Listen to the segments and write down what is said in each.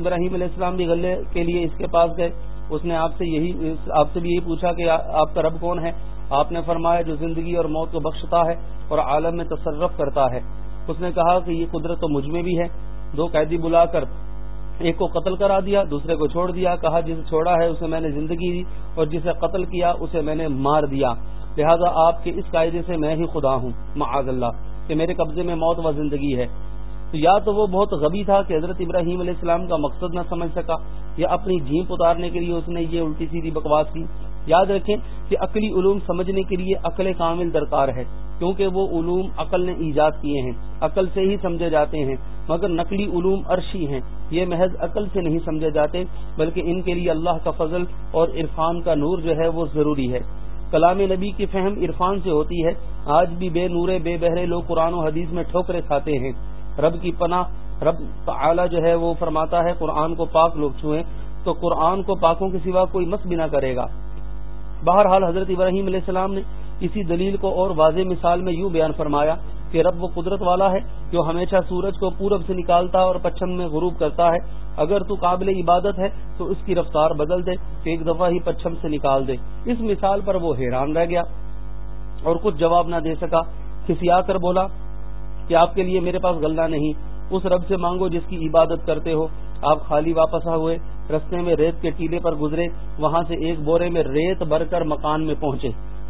ابراہیم علیہ السلام بھی غلے کے لیے اس کے پاس گئے۔ اس نے آپ سے یہی آپ سے بھی یہی پوچھا کہ آپ کا رب کون ہے؟ آپ نے فرمایا جو زندگی اور موت کو بخشتا ہے اور عالم میں تصرف کرتا ہے۔ اس نے کہا کہ یہ قدرت تو مجھ میں بھی ہے۔ دو قیدی بلا کر ایک کو قتل کرا دیا، دوسرے کو چھوڑ دیا۔ کہا، جسے چھوڑا ہے اسے میں نے زندگی دی اور جسے قتل کیا اسے میں نے مار دیا۔ لہذا آپ کے اس قاعدے سے میں ہی خدا ہوں، معاذ اللہ، کہ میرے قبضے میں موت و زندگی ہے۔ تو یا تو وہ بہت غبی تھا کہ حضرت ابراہیم علیہ السلام کا مقصد نہ سمجھ سکا، یا اپنی جھیپ اتارنے کے لیے اس نے یہ الٹی سیدھی بکواس کی۔ یاد رکھیں کہ عقلی علوم سمجھنے کے لیے عقل کامل درکار ہے، کیونکہ وہ علوم عقل نے ایجاد کیے ہیں، عقل سے ہی سمجھے جاتے ہیں۔ مگر نقلی علوم عرشی ہیں، یہ محض عقل سے نہیں سمجھے جاتے، بلکہ ان کے لیے اللہ کا فضل اور عرفان کا نور جو ہے وہ ضروری ہے۔ کلام نبی کی فہم عرفان سے ہوتی ہے۔ آج بھی بے نورے، بے بہرے لوگ قرآن و حدیث میں ٹھوکرے کھاتے ہیں۔ رب کی پناہ، رب تعالی جو ہے وہ فرماتا ہے، قرآن کو پاک لوگ چھوئیں۔ تو قرآن کو پاکوں کے سوا کوئی مس بھی نہ کرے گا۔ بہرحال حضرت ابراہیم علیہ السلام نے اسی دلیل کو اور واضح مثال میں یوں بیان فرمایا کہ رب وہ قدرت والا ہے جو ہمیشہ سورج کو پورب سے نکالتا اور پچھم میں غروب کرتا ہے۔ اگر تو قابل عبادت ہے، تو اس کی رفتار بدل دے تو ایک دفعہ ہی پچھم سے نکال دے۔ اس مثال پر وہ حیران رہ گیا اور کچھ جواب نہ دے سکا۔ کسی آ کر بولا کہ آپ کے لیے میرے پاس غلہ نہیں۔ اس رب سے مانگو جس کی عبادت کرتے ہو۔ آپ خالی واپس آ ہوئے، رستے میں ریت کے ٹیلے پر گزرے، وہاں سے ایک بورے میں ریت بھر کر مکان میں پہنچے۔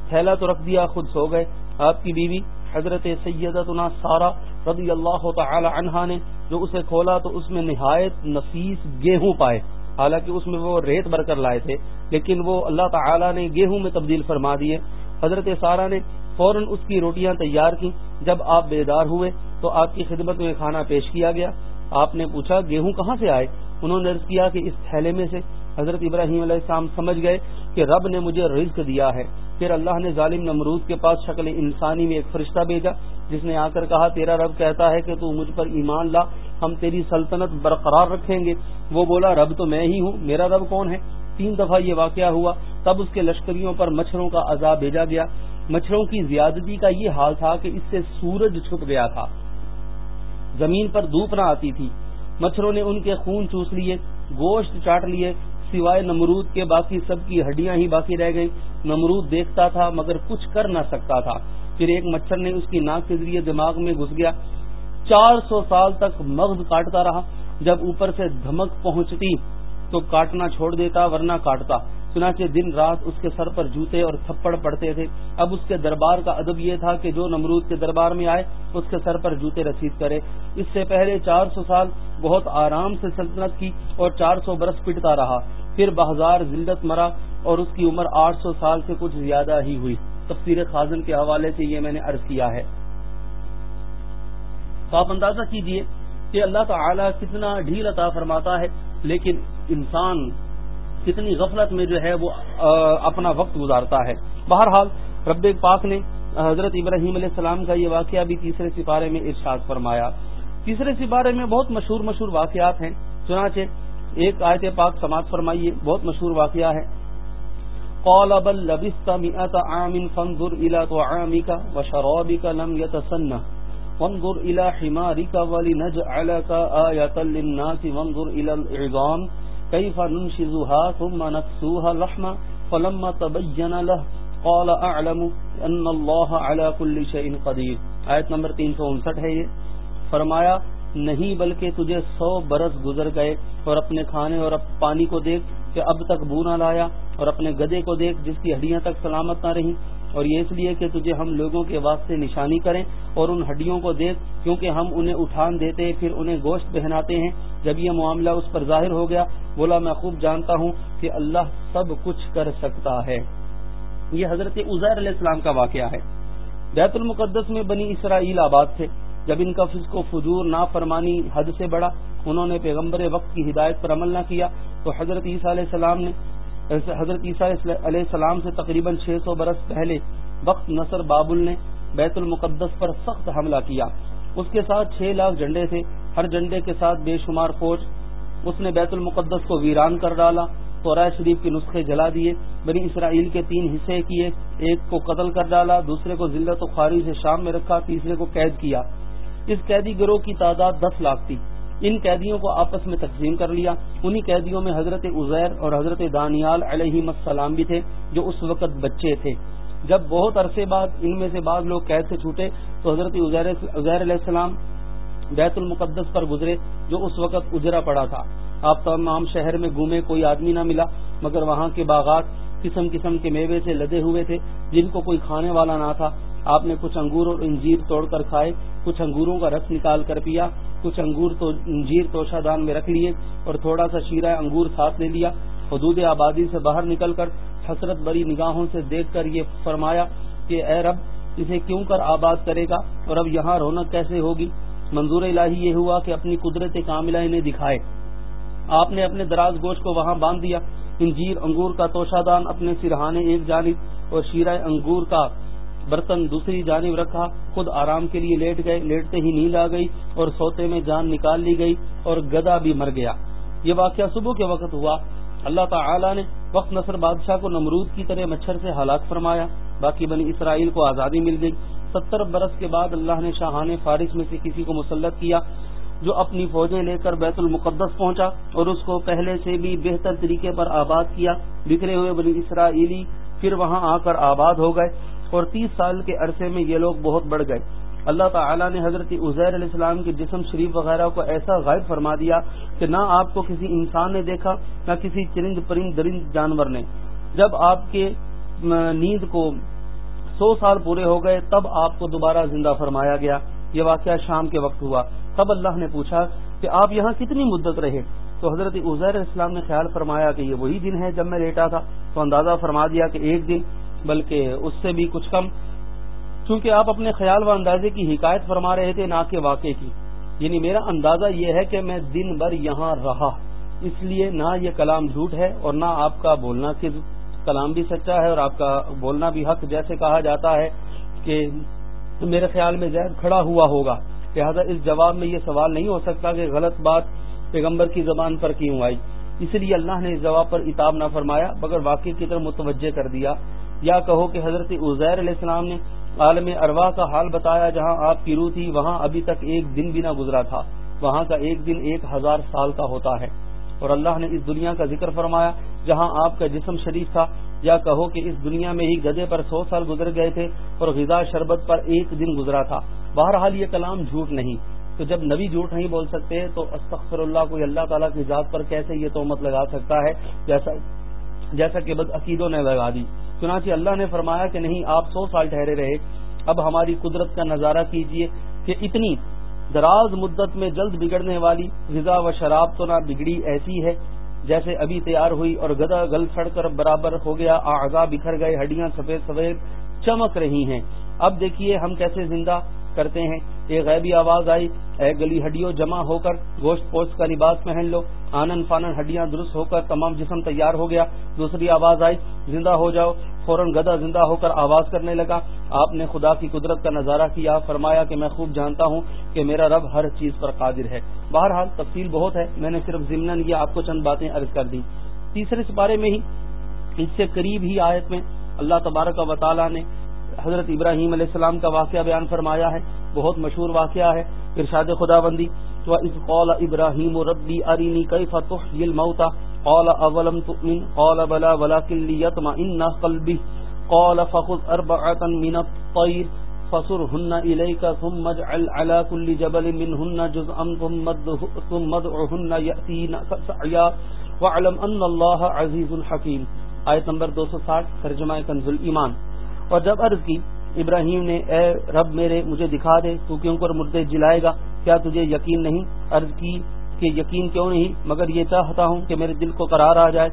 تھیلا تو رکھ دیا، خود سو گئے۔ آپ کی بیوی، حضرت سیدتنا سارا رضی اللہ تعالی عنہا نے جو اسے کھولا تو اس میں نہایت نفیس گیہوں پائے۔ حالانکہ اس میں وہ ریت بھر کر لائے تھے، لیکن وہ اللہ تعالی نے گیہوں میں تبدیل فرما دیے۔ حضرت سارا نے فوراً اس کی روٹیاں تیار کی جب آپ بیدار ہوئے تو آپ کی خدمت میں کھانا پیش کیا گیا۔ آپ نے پوچھا، گیہوں کہاں سے آئے؟ انہوں نے کیا کہ اس تھیلے میں سے۔ حضرت ابراہیم علیہ السلام سمجھ گئے کہ رب نے مجھے رزق دیا ہے۔ پھر اللہ نے ظالم نمرود کے پاس شکل انسانی میں ایک فرشتہ بھیجا، جس نے آ کر کہا، تیرا رب کہتا ہے کہ تو مجھ پر ایمان لا، ہم تیری سلطنت برقرار رکھیں گے۔ وہ بولا، رب تو میں ہی ہوں، میرا رب کون ہے؟ تین دفعہ یہ واقعہ ہوا۔ تب اس کے لشکریوں پر مچھروں کا عذاب بھیجا گیا۔ مچھروں کی زیادتی کا یہ حال تھا کہ اس سے سورج چھپ گیا تھا۔ زمین پر دھوپ نہ آتی تھی۔ مچھروں نے ان کے خون چوس لیے، گوشت چاٹ لیے، سوائے نمرود کے باقی سب کی ہڈیاں ہی باقی رہ گئی نمرود دیکھتا تھا مگر کچھ کر نہ سکتا تھا۔ پھر ایک مچھر نے اس کی ناک کے ذریعے دماغ میں گھس گیا۔ چار سو سال تک مغز کاٹتا رہا۔ جب اوپر سے دھمک پہنچتی تو کاٹنا چھوڑ دیتا ورنہ کاٹتا۔ چنانچہ دن رات اس کے سر پر جوتے اور تھپڑ پڑتے تھے۔ اب اس کے دربار کا ادب یہ تھا کہ جو نمرود کے دربار میں آئے، اس کے سر پر جوتے رسید کرے۔ اس سے پہلے چار سو سال بہت آرام سے سلطنت کی اور چار سو برس پٹتا رہا۔ پھر بہزار ذلت مرا اور اس کی عمر آٹھ سو سال سے کچھ زیادہ ہی ہوئی۔ تفسیر خازن کے حوالے سے یہ میں نے عرض کیا ہے۔ تو آپ اندازہ کیجیے کہ اللہ تعالی کتنا ڈھیل عطا فرماتا ہے، لیکن انسان کتنی غفلت میں جو ہے وہ اپنا وقت گزارتا ہے۔ بہرحال، رب پاک نے حضرت ابراہیم علیہ السلام کا یہ واقعہ بھی تیسرے سپارے میں ارشاد فرمایا۔ تیسرے سپارے میں بہت مشہور مشہور واقعات ہیں۔ چنانچہ ایک آیت پاک سماعت فرمائیے، بہت مشہور واقعہ ہے۔ قال بل لبست مئات عام فانظر الى طعامك وشرابك لم يتسنى وانظر الى حمارك ولنجعلك آية للناس، وانظر الى العظام۔ كيف ننشزها ثم نكسوها لحما فلما تبين له قال اعلم ان الله على كل شيء قدير۔ آیت نمبر 359 ہے یہ۔ فرمایا، نہیں بلکہ تجھے سو برس گزر گئے اور اپنے کھانے اور پانی کو دیکھ کہ اب تک بو نہ لایا اور اپنے گدے کو دیکھ جس کی ہڈیاں تک سلامت نہ رہیں اور یہ اس لیے کہ تجھے ہم لوگوں کے واسطے نشانی کریں اور ان ہڈیوں کو دیکھ، کیونکہ ہم انہیں اٹھان دیتے، پھر انہیں گوشت پہناتے ہیں۔ جب یہ معاملہ اس پر ظاہر ہو گیا، بولا، میں خوب جانتا ہوں کہ اللہ سب کچھ کر سکتا ہے۔ یہ حضرت عزیر علیہ السلام کا واقعہ ہے۔ بیت المقدس میں بنی اسرائیل آباد تھے۔ جب ان کا فضق و فجور نا فرمانی حد سے بڑا انہوں نے پیغمبر وقت کی ہدایت پر عمل نہ کیا، تو حضرت عیسیٰ علیہ السلام نے حضرت عیسیٰ علیہ السلام سے تقریباً چھ سو برس پہلے وقت نصر بابل نے بیت المقدس پر سخت حملہ کیا۔ اس کے ساتھ چھ لاکھ جھنڈے تھے۔ ہر جھنڈے کے ساتھ بے شمار فوج، اس نے بیت المقدس کو ویران کر ڈالا تو شریف کے نسخے جلا دیے، بنی اسرائیل کے تین حصے کیے، ایک کو قتل کر ڈالا، دوسرے کو ذلت و خواری سے شام میں رکھا، تیسرے کو قید کیا۔ اس قیدی گروہ کی تعداد دس لاکھ تھی۔ ان قیدیوں کو آپس میں تقسیم کر لیا۔ انہی قیدیوں میں حضرت عزیر اور حضرت دانیال علیہ السلام بھی تھے جو اس وقت بچے تھے۔ جب بہت عرصے بعد ان میں سے بعض لوگ قید سے چھوٹے تو حضرت عزیر علیہ السلام بیت المقدس پر گزرے جو اس وقت اجرا پڑا تھا۔ آپ تمام شہر میں گھومے کوئی آدمی نہ ملا، مگر وہاں کے باغات قسم قسم کے میوے سے لدے ہوئے تھے جن کو کوئی کھانے والا نہ تھا۔ آپ نے کچھ انگور اور انجیر توڑ کر کھائے، کچھ انگوروں کا رس نکال کر پیا۔ کچھ انگور تو انجیر توشا دان میں رکھ لیے اور تھوڑا سا شیرہ انگور ساتھ لے لیا۔ حدود آبادی سے باہر نکل کر حسرت بری نگاہوں سے دیکھ کر یہ فرمایا کہ اے رب، اسے کیوں کر آباد کرے گا اور اب یہاں رونق کیسے ہوگی؟ منظور الہی یہ ہوا کہ اپنی قدرت کاملہ انہیں دکھائے۔ آپ نے اپنے دراز گوشت کو وہاں باندھ دیا۔ انجیر انگور کا توشا دان اپنے سرہانے ایک جانب اور شیرہ انگور کا برتن دوسری جانب رکھا، خود آرام کے لیے لیٹ گئے، لیٹتے ہی نیند آ گئی اور سوتے میں جان نکال لی گئی اور گدا بھی مر گیا۔ یہ واقعہ صبح کے وقت ہوا۔ اللہ تعالی نے وقت نصر بادشاہ کو نمرود کی طرح مچھر سے ہلاک فرمایا۔ باقی بنی اسرائیل کو آزادی مل گئی۔ ستر برس کے بعد اللہ نے شاہان فارس میں سے کسی کو مسلط کیا، جو اپنی فوجیں لے کر بیت المقدس پہنچا اور اس کو پہلے سے بھی بہتر طریقے پر آباد کیا۔ بکھرے ہوئے بنی اسرائیلی پھر وہاں آ کر آباد ہو گئے۔ اور تیس سال کے عرصے میں یہ لوگ بہت بڑھ گئے۔ اللہ تعالی نے حضرت عزیر علیہ السلام کے جسم شریف وغیرہ کو ایسا غائب فرما دیا کہ نہ آپ کو کسی انسان نے دیکھا، نہ کسی چرند پرند درند جانور نے۔ جب آپ کے نیند کو سو سال پورے ہو گئے، تب آپ کو دوبارہ زندہ فرمایا گیا۔ یہ واقعہ شام کے وقت ہوا۔ تب اللہ نے پوچھا کہ آپ یہاں کتنی مدت رہے؟ تو حضرت عزیر اسلام نے خیال فرمایا کہ یہ وہی دن ہے جب میں لیٹا تھا۔ تو اندازہ فرما دیا کہ ایک دن بلکہ اس سے بھی کچھ کم۔ کیونکہ آپ اپنے خیال و اندازے کی حکایت فرما رہے تھے، نہ کہ واقع کی۔ یعنی میرا اندازہ یہ ہے کہ میں دن بھر یہاں رہا۔ اس لیے نہ یہ کلام جھوٹ ہے اور نہ آپ کا بولنا کلام بھی سچا ہے اور آپ کا بولنا بھی حق۔ جیسے کہا جاتا ہے کہ میرے خیال میں زید کھڑا ہوا ہوگا۔ لہٰذا اس جواب میں یہ سوال نہیں ہو سکتا کہ غلط بات پیغمبر کی زبان پر کیوں آئی۔ اس لیے اللہ نے اس جواب پر اتاب نہ فرمایا، مگر واقع کی طرف متوجہ کر دیا۔ یا کہو کہ حضرت عزیر علیہ السلام نے عالم اروا کا حال بتایا جہاں آپ کی روح تھی، وہاں ابھی تک ایک دن بھی نہ گزرا تھا۔ وہاں کا ایک دن ایک ہزار سال کا ہوتا ہے۔ اور اللہ نے اس دنیا کا ذکر فرمایا جہاں آپ کا جسم شریف تھا۔ یا کہو کہ اس دنیا میں ہی گدے پر سو سال گزر گئے تھے اور غذا شربت پر ایک دن گزرا تھا۔ بہرحال یہ کلام جھوٹ نہیں۔ تو جب نبی جھوٹ نہیں بول سکتے تو استغفر اللہ کو اللہ تعالیٰ کی ذات پر کیسے یہ تومت لگا سکتا ہے؟ جیسا جیسا کہ بد عقیدوں نے لگا دی۔ چنانچہ اللہ نے فرمایا کہ نہیں، آپ سو سال ٹھہرے رہے۔ اب ہماری قدرت کا نظارہ کیجیے کہ اتنی دراز مدت میں جلد بگڑنے والی غذا و شراب تو نہ بگڑی ایسی ہے جیسے ابھی تیار ہوئی اور گدا گل سڑ کر برابر ہو گیا اعضا بکھر گئے، ہڈیاں سفید سفید چمک رہی ہیں۔ اب دیکھیے ہم کیسے زندہ کرتے ہیں۔ ایک غیبی آواز آئی۔ اے گلی ہڈیوں جمع ہو کر گوشت پوشت کا لباس پہن لو۔ آنن فانن ہڈیاں درست ہو کر تمام جسم تیار ہو گیا۔ دوسری آواز آئی۔ زندہ ہو جاؤ۔ فوراً گدا زندہ ہو کر آواز کرنے لگا۔ آپ نے خدا کی قدرت کا نظارہ کیا۔ فرمایا کہ میں خوب جانتا ہوں کہ میرا رب ہر چیز پر قادر ہے۔ بہرحال تفصیل بہت ہے۔ میں نے صرف ضمن یہ آپ کو چند باتیں عرض کر دی تیسرے سپارے میں ہی اس سے قریب ہی آیت میں اللہ تبارک و تعالیٰ نے حضرت ابراہیم علیہ السلام کا واقعہ بیان فرمایا ہے، بہت مشہور واقعہ ہے، ارشاد خدا بندی تو اس قول ابراہیم و ربی ارینی کئی فتح موتا قال، اولم تؤمن؟ قال بلا ولكن ليطمئن قلبي قال، فخذ اربعه من الطير فصرهن اليك ثم اجعل على كل جبل منهن جزءا ثم ادعهن ياتين سعيا واعلم ان الله عزيز حكيم آیت نمبر 260 ترجمہ کنز ایمان۔ اور جب عرض کی، ابراہیم نے، اے رب میرے، مجھے دکھا دے، تو کیوں کر مردے جلائے گا؟ کیا تجھے یقین نہیں؟ عرض کی کہ یقین کیوں نہیں، مگر یہ چاہتا ہوں کہ میرے دل کو قرار آ جائے۔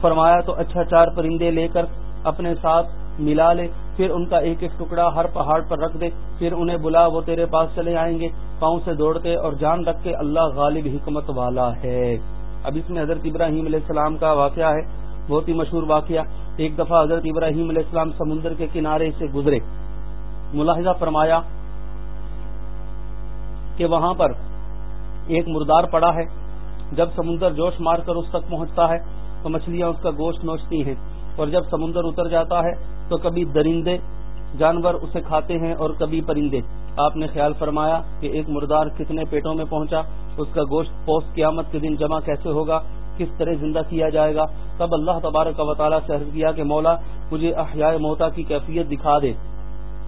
فرمایا تو اچھا چار پرندے لے کر اپنے ساتھ ملا لے، پھر ان کا ایک ایک ٹکڑا ہر پہاڑ پر رکھ دے، پھر انہیں بلا، وہ تیرے پاس چلے آئیں گے۔ پاؤں سے دوڑتے اور جان رکھ کے اللہ غالب حکمت والا ہے۔ اب اس میں حضرت ابراہیم علیہ السلام کا واقعہ ہے، بہت ہی مشہور واقعہ۔ ایک دفعہ حضرت ابراہیم علیہ السلام سمندر کے کنارے سے گزرے۔ ملاحظہ فرمایا کہ وہاں پر ایک مردار پڑا ہے۔ جب سمندر جوش مار کر اس تک پہنچتا ہے تو مچھلیاں اس کا گوشت نوچتی ہیں۔ اور جب سمندر اتر جاتا ہے تو کبھی درندے جانور اسے کھاتے ہیں اور کبھی پرندے۔ آپ نے خیال فرمایا کہ ایک مردار کتنے پیٹوں میں پہنچا، اس کا گوشت پوسٹ قیامت کے دن جمع کیسے ہوگا؟ کس طرح زندہ کیا جائے گا۔ تب اللہ تبارک و تعالیٰ سے عرض کیا کہ مولا، مجھے احیاء موتا کی کیفیت دکھا دے۔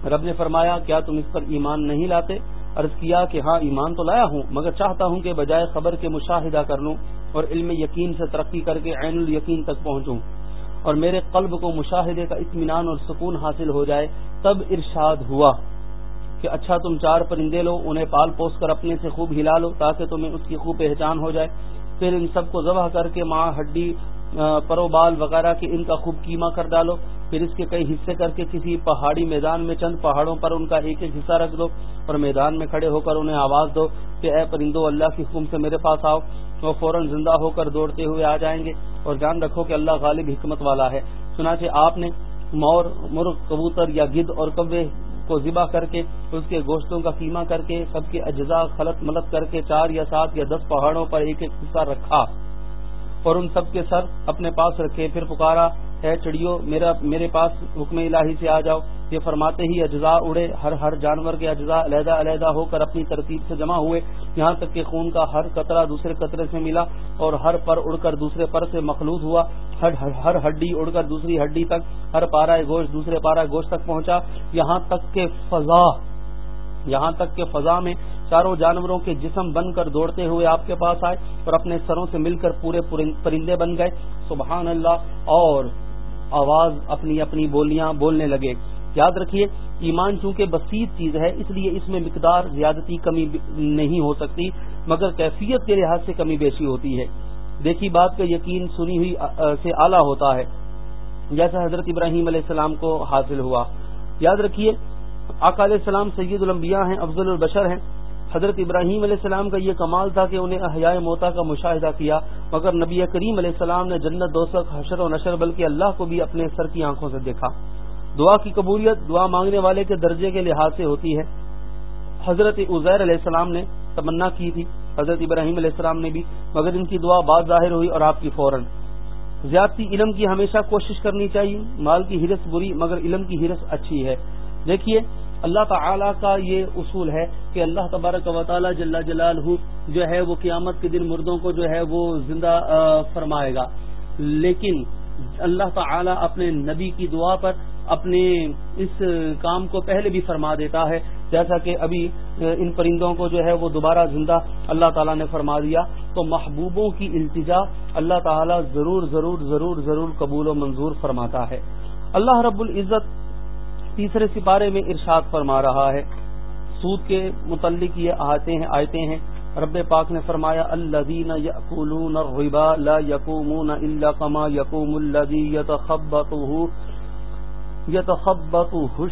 رب نے فرمایا، کیا تم اس پر ایمان نہیں لاتے؟ عرض کیا کہ ہاں ایمان تو لایا ہوں، مگر چاہتا ہوں کہ بجائے خبر کے مشاہدہ کر لوں اور علم یقین سے ترقی کر کے عین الیقین تک پہنچوں۔ اور میرے قلب کو مشاہدے کا اطمینان اور سکون حاصل ہو جائے، تب ارشاد ہوا کہ اچھا تم چار پرندے لو، انہیں پال پوس کر اپنے سے خوب ہلا لو تاکہ تمہیں اس کی خوب پہچان ہو جائے۔ پھر ان سب کو ذبح کر کے ماں ہڈی پرو بال وغیرہ کی ان کا خوب کیما کر ڈالو۔ پھر اس کے کئی حصے کر کے کسی پہاڑی میدان میں چند پہاڑوں پر ان کا ایک ایک حصہ رکھ دو اور میدان میں کھڑے ہو کر انہیں آواز دو کہ اے پرندو، اللہ کی حکم سے میرے پاس آؤ وہ فوراً زندہ ہو کر دوڑتے ہوئے آ جائیں گے اور جان رکھو کہ اللہ غالب حکمت والا ہے۔ چنانچہ آپ نے مور، مرغ، کبوتر یا گد اور کبے کو ذبح کر کے، اس کے گوشتوں کا قیمہ کر کے، سب کے اجزاء خلط ملت کر کے چار یا سات یا دس پہاڑوں پر ایک ایک حصہ رکھا۔ اور ان سب کے سر اپنے پاس رکھے، پھر پکارا، ہے چڑیو، میرا، میرے پاس حکم الہی سے آ جاؤ۔ یہ فرماتے ہی اجزاء اڑے، ہر ہر جانور کے اجزاء علیحدہ علیحدہ ہو کر اپنی ترتیب سے جمع ہوئے۔ یہاں تک کہ خون کا ہر قطرہ دوسرے قطرے سے ملا اور ہر پر اڑ کر دوسرے پر سے مخلوط ہوا۔ ہر ہر ہڈی اڑ کر دوسری ہڈی تک، ہر پارا گوشت دوسرے پارا گوشت تک پہنچا۔ یہاں تک کہ فضا، یہاں تک کہ فضا میں چاروں جانوروں کے جسم بن کر دوڑتے ہوئے آپ کے پاس آئے اور اپنے سروں سے مل کر پورے پرندے بن گئے۔ سبحان اللہ، اور آواز اپنی اپنی بولیاں بولنے لگے۔ یاد رکھیے، ایمان چونکہ بسیط چیز ہے، اس لیے اس میں مقدار زیادتی کمی نہیں ہو سکتی، مگر کیفیت کے لحاظ سے کمی بیشی ہوتی ہے۔ دیکھی بات کا یقین سنی ہوئی سے اعلیٰ ہوتا ہے۔ جیسا حضرت ابراہیم علیہ السلام کو حاصل ہوا۔ یاد رکھیے علیہ السلام سید الانبیاء ہیں، افضل البشر ہیں۔ حضرت ابراہیم علیہ السلام کا یہ کمال تھا کہ انہیں احیاء موتا کا مشاہدہ کیا، مگر نبی کریم علیہ السلام نے جنت دوسک حشر و نشر، بلکہ اللہ کو بھی اپنے سر کی آنکھوں سے دیکھا۔ دعا کی قبولیت دعا مانگنے والے کے درجے کے لحاظ سے ہوتی ہے۔ حضرت عزیر علیہ السلام نے تمنا کی تھی۔ حضرت ابراہیم علیہ السلام نے بھی۔ مگر ان کی دعا بعد ظاہر ہوئی اور آپ کی فوراً۔ زیادتی علم کی ہمیشہ کوشش کرنی چاہیے۔ مال کی ہرس بری، مگر علم کی ہرس اچھی ہے۔ دیکھیے، اللہ تعالی کا یہ اصول ہے کہ اللہ تبارک و تعالی جل جلال جو ہے وہ قیامت کے دن مردوں کو جو ہے وہ زندہ فرمائے گا۔ لیکن اللہ تعالی اپنے نبی کی دعا پر اپنے اس کام کو پہلے بھی فرما دیتا ہے۔ جیسا کہ ابھی ان پرندوں کو جو ہے وہ دوبارہ زندہ اللہ تعالیٰ نے فرما دیا۔ تو محبوبوں کی التجا اللہ تعالیٰ ضرور ضرور ضرور ضرور قبول و منظور فرماتا ہے۔ اللہ رب العزت تیسرے سپارے میں ارشاد فرما رہا ہے۔ سود کے متعلق یہ آتے ہیں، آیتیں ہیں۔ رب پاک نے فرمایا الذين ياكلون الربا لا يقومون الا كما يقوم الذي يتخبطه يتخبطه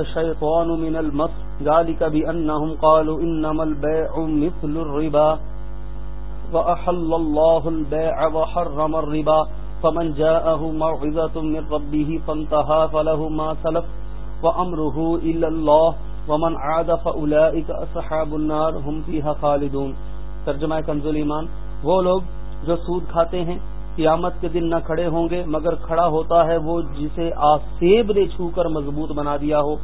الشيطان من المس ذلك بانهم قالوا انما البيع مثل الربا واحل الله البيع وحرم الربا فمن جاءه موعظه من ربه فانتهى فله ما سلف وامره الا الله ومن عاد فاولئك اصحاب النار هم فيها خالدون۔ ترجمہ کنز ایمان۔ وہ لوگ جو سود کھاتے ہیں، قیامت کے دن نہ کھڑے ہوں گے، مگر کھڑا ہوتا ہے وہ جسے آسیب نے چھو کر مضبوط بنا دیا ہو۔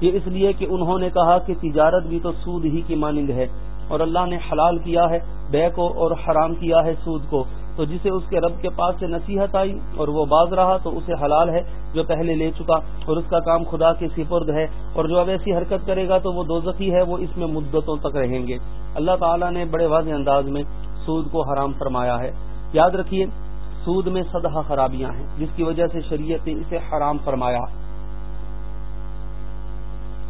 یہ اس لیے کہ انہوں نے کہا کہ تجارت بھی تو سود ہی کی مانند ہے، اور اللہ نے حلال کیا ہے، بے کو اور حرام کیا ہے سود کو۔ تو جسے اس کے رب کے پاس سے نصیحت آئی اور وہ باز رہا تو اسے حلال ہے جو پہلے لے چکا اور اس کا کام خدا کے سپرد ہے اور جو اب ایسی حرکت کرے گا تو وہ دوزخی ہے، وہ اس میں مدتوں تک رہیں گے۔ اللہ تعالیٰ نے بڑے واضح انداز میں سود کو حرام فرمایا ہے۔ یاد رکھیے، سود میں سدہ خرابیاں ہیں، جس کی وجہ سے شریعت نے اسے حرام فرمایا۔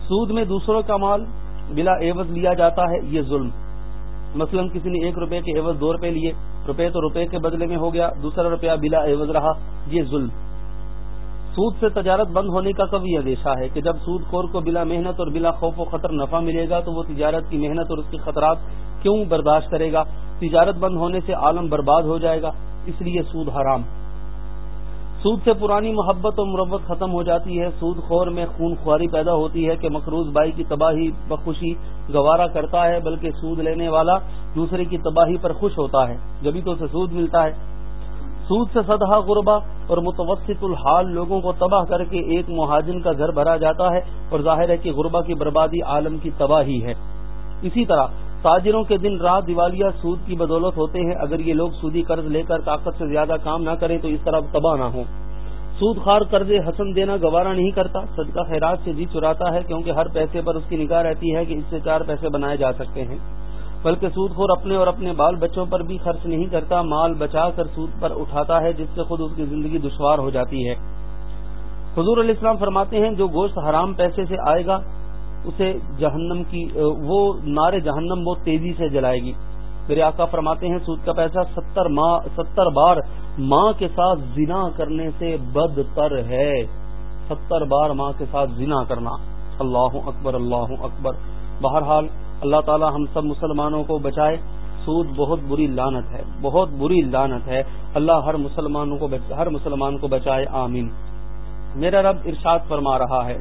سود میں دوسروں کا مال بلا عوض لیا جاتا ہے، یہ ظلم۔ مثلا کسی نے ایک روپے کے عوض دو روپے لیے، روپے تو روپے کے بدلے میں ہو گیا، دوسرا روپیہ بلا عوض رہا، یہ ظلم۔ سود سے تجارت بند ہونے کا کبھی اندیشہ ہے کہ جب سود خور کو بلا محنت اور بلا خوف و خطر نفع ملے گا تو وہ تجارت کی محنت اور اس کے خطرات کیوں برداشت کرے گا؟ تجارت بند ہونے سے عالم برباد ہو جائے گا، اس لیے سود حرام۔ سود سے پرانی محبت و مربت ختم ہو جاتی ہے۔ سود خور میں خون خواری پیدا ہوتی ہے کہ مقروض بائی کی تباہی بخوشی گوارا کرتا ہے، بلکہ سود لینے والا دوسرے کی تباہی پر خوش ہوتا ہے۔ جبھی تو اسے سود ملتا ہے۔ سود سے سدہ غربا اور متوسط الحال لوگوں کو تباہ کر کے ایک مہاجن کا گھر بھرا جاتا ہے اور ظاہر ہے کہ غربا کی بربادی عالم کی تباہی ہے۔ اسی طرح تاجروں کے دن رات دیوالیہ سود کی بدولت ہوتے ہیں۔ اگر یہ لوگ سودی قرض لے کر طاقت سے زیادہ کام نہ کریں تو اس طرح تباہ نہ ہوں۔ سود خار قرض حسن دینا گوارا نہیں کرتا۔ صدقہ خیرات سے جی چراتا ہے کیونکہ ہر پیسے پر اس کی نگاہ رہتی ہے کہ اس سے چار پیسے بنائے جا سکتے ہیں۔ بلکہ سود خور اپنے اور اپنے بال بچوں پر بھی خرچ نہیں کرتا۔ مال بچا کر سود پر اٹھاتا ہے جس سے خود اس کی زندگی دشوار ہو جاتی ہے۔ حضور علیہ السلام فرماتے ہیں، جو گوشت حرام پیسے سے آئے گا اسے جہنم کی وہ نار جہنم بہت تیزی سے جلائے گی۔ میرے آقا فرماتے ہیں، سود کا پیسہ ستر ستر بار ماں کے ساتھ زنا کرنے سے بد تر ہے۔ ستر بار ماں کے ساتھ زنا کرنا۔ اللہ اکبر اللہ اکبر۔ بہرحال اللہ تعالی ہم سب مسلمانوں کو بچائے۔ سود بہت بری لانت ہے، بہت بری لانت ہے۔ اللہ ہر مسلمانوں کو ہر مسلمان کو بچائے، آمین۔ میرا رب ارشاد فرما رہا ہے